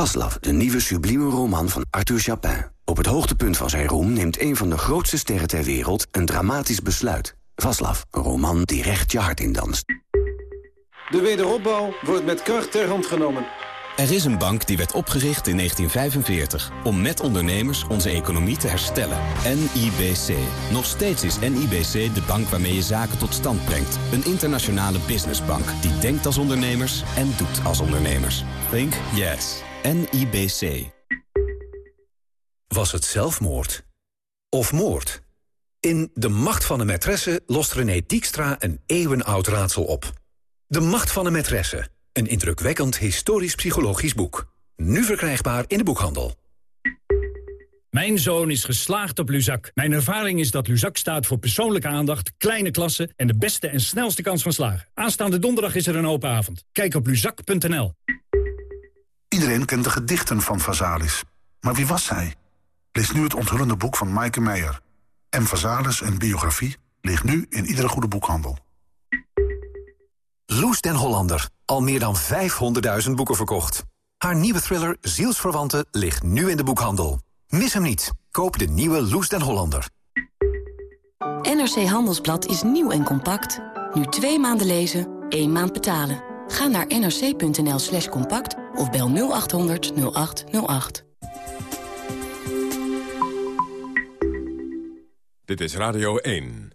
Vaslav, de nieuwe sublieme roman van Arthur Chapin. Op het hoogtepunt van zijn roem neemt een van de grootste sterren ter wereld... een dramatisch besluit. Vaslav, een roman die recht je hart in danst. De wederopbouw wordt met kracht ter hand genomen. Er is een bank die werd opgericht in 1945 om met ondernemers onze economie te herstellen. NIBC. Nog steeds is NIBC de bank waarmee je zaken tot stand brengt. Een internationale businessbank die denkt als ondernemers en doet als ondernemers. Think yes. NIBC. Was het zelfmoord? Of moord? In De Macht van de Maîtresse lost René Diekstra een eeuwenoud raadsel op. De Macht van de Maîtresse. Een indrukwekkend historisch-psychologisch boek. Nu verkrijgbaar in de boekhandel. Mijn zoon is geslaagd op Luzak. Mijn ervaring is dat Luzak staat voor persoonlijke aandacht, kleine klassen... en de beste en snelste kans van slagen. Aanstaande donderdag is er een open avond. Kijk op luzak.nl. Iedereen kent de gedichten van Vazalis. Maar wie was hij? Lees nu het onthullende boek van Maaike Meijer. M. Vazalis, een biografie, ligt nu in iedere goede boekhandel. Loes den Hollander. Al meer dan 500.000 boeken verkocht. Haar nieuwe thriller Zielsverwanten ligt nu in de boekhandel. Mis hem niet. Koop de nieuwe Loes den Hollander. NRC Handelsblad is nieuw en compact. Nu twee maanden lezen, één maand betalen. Ga naar nrc.nl slash compact of bel 0800 0808. Dit is Radio 1.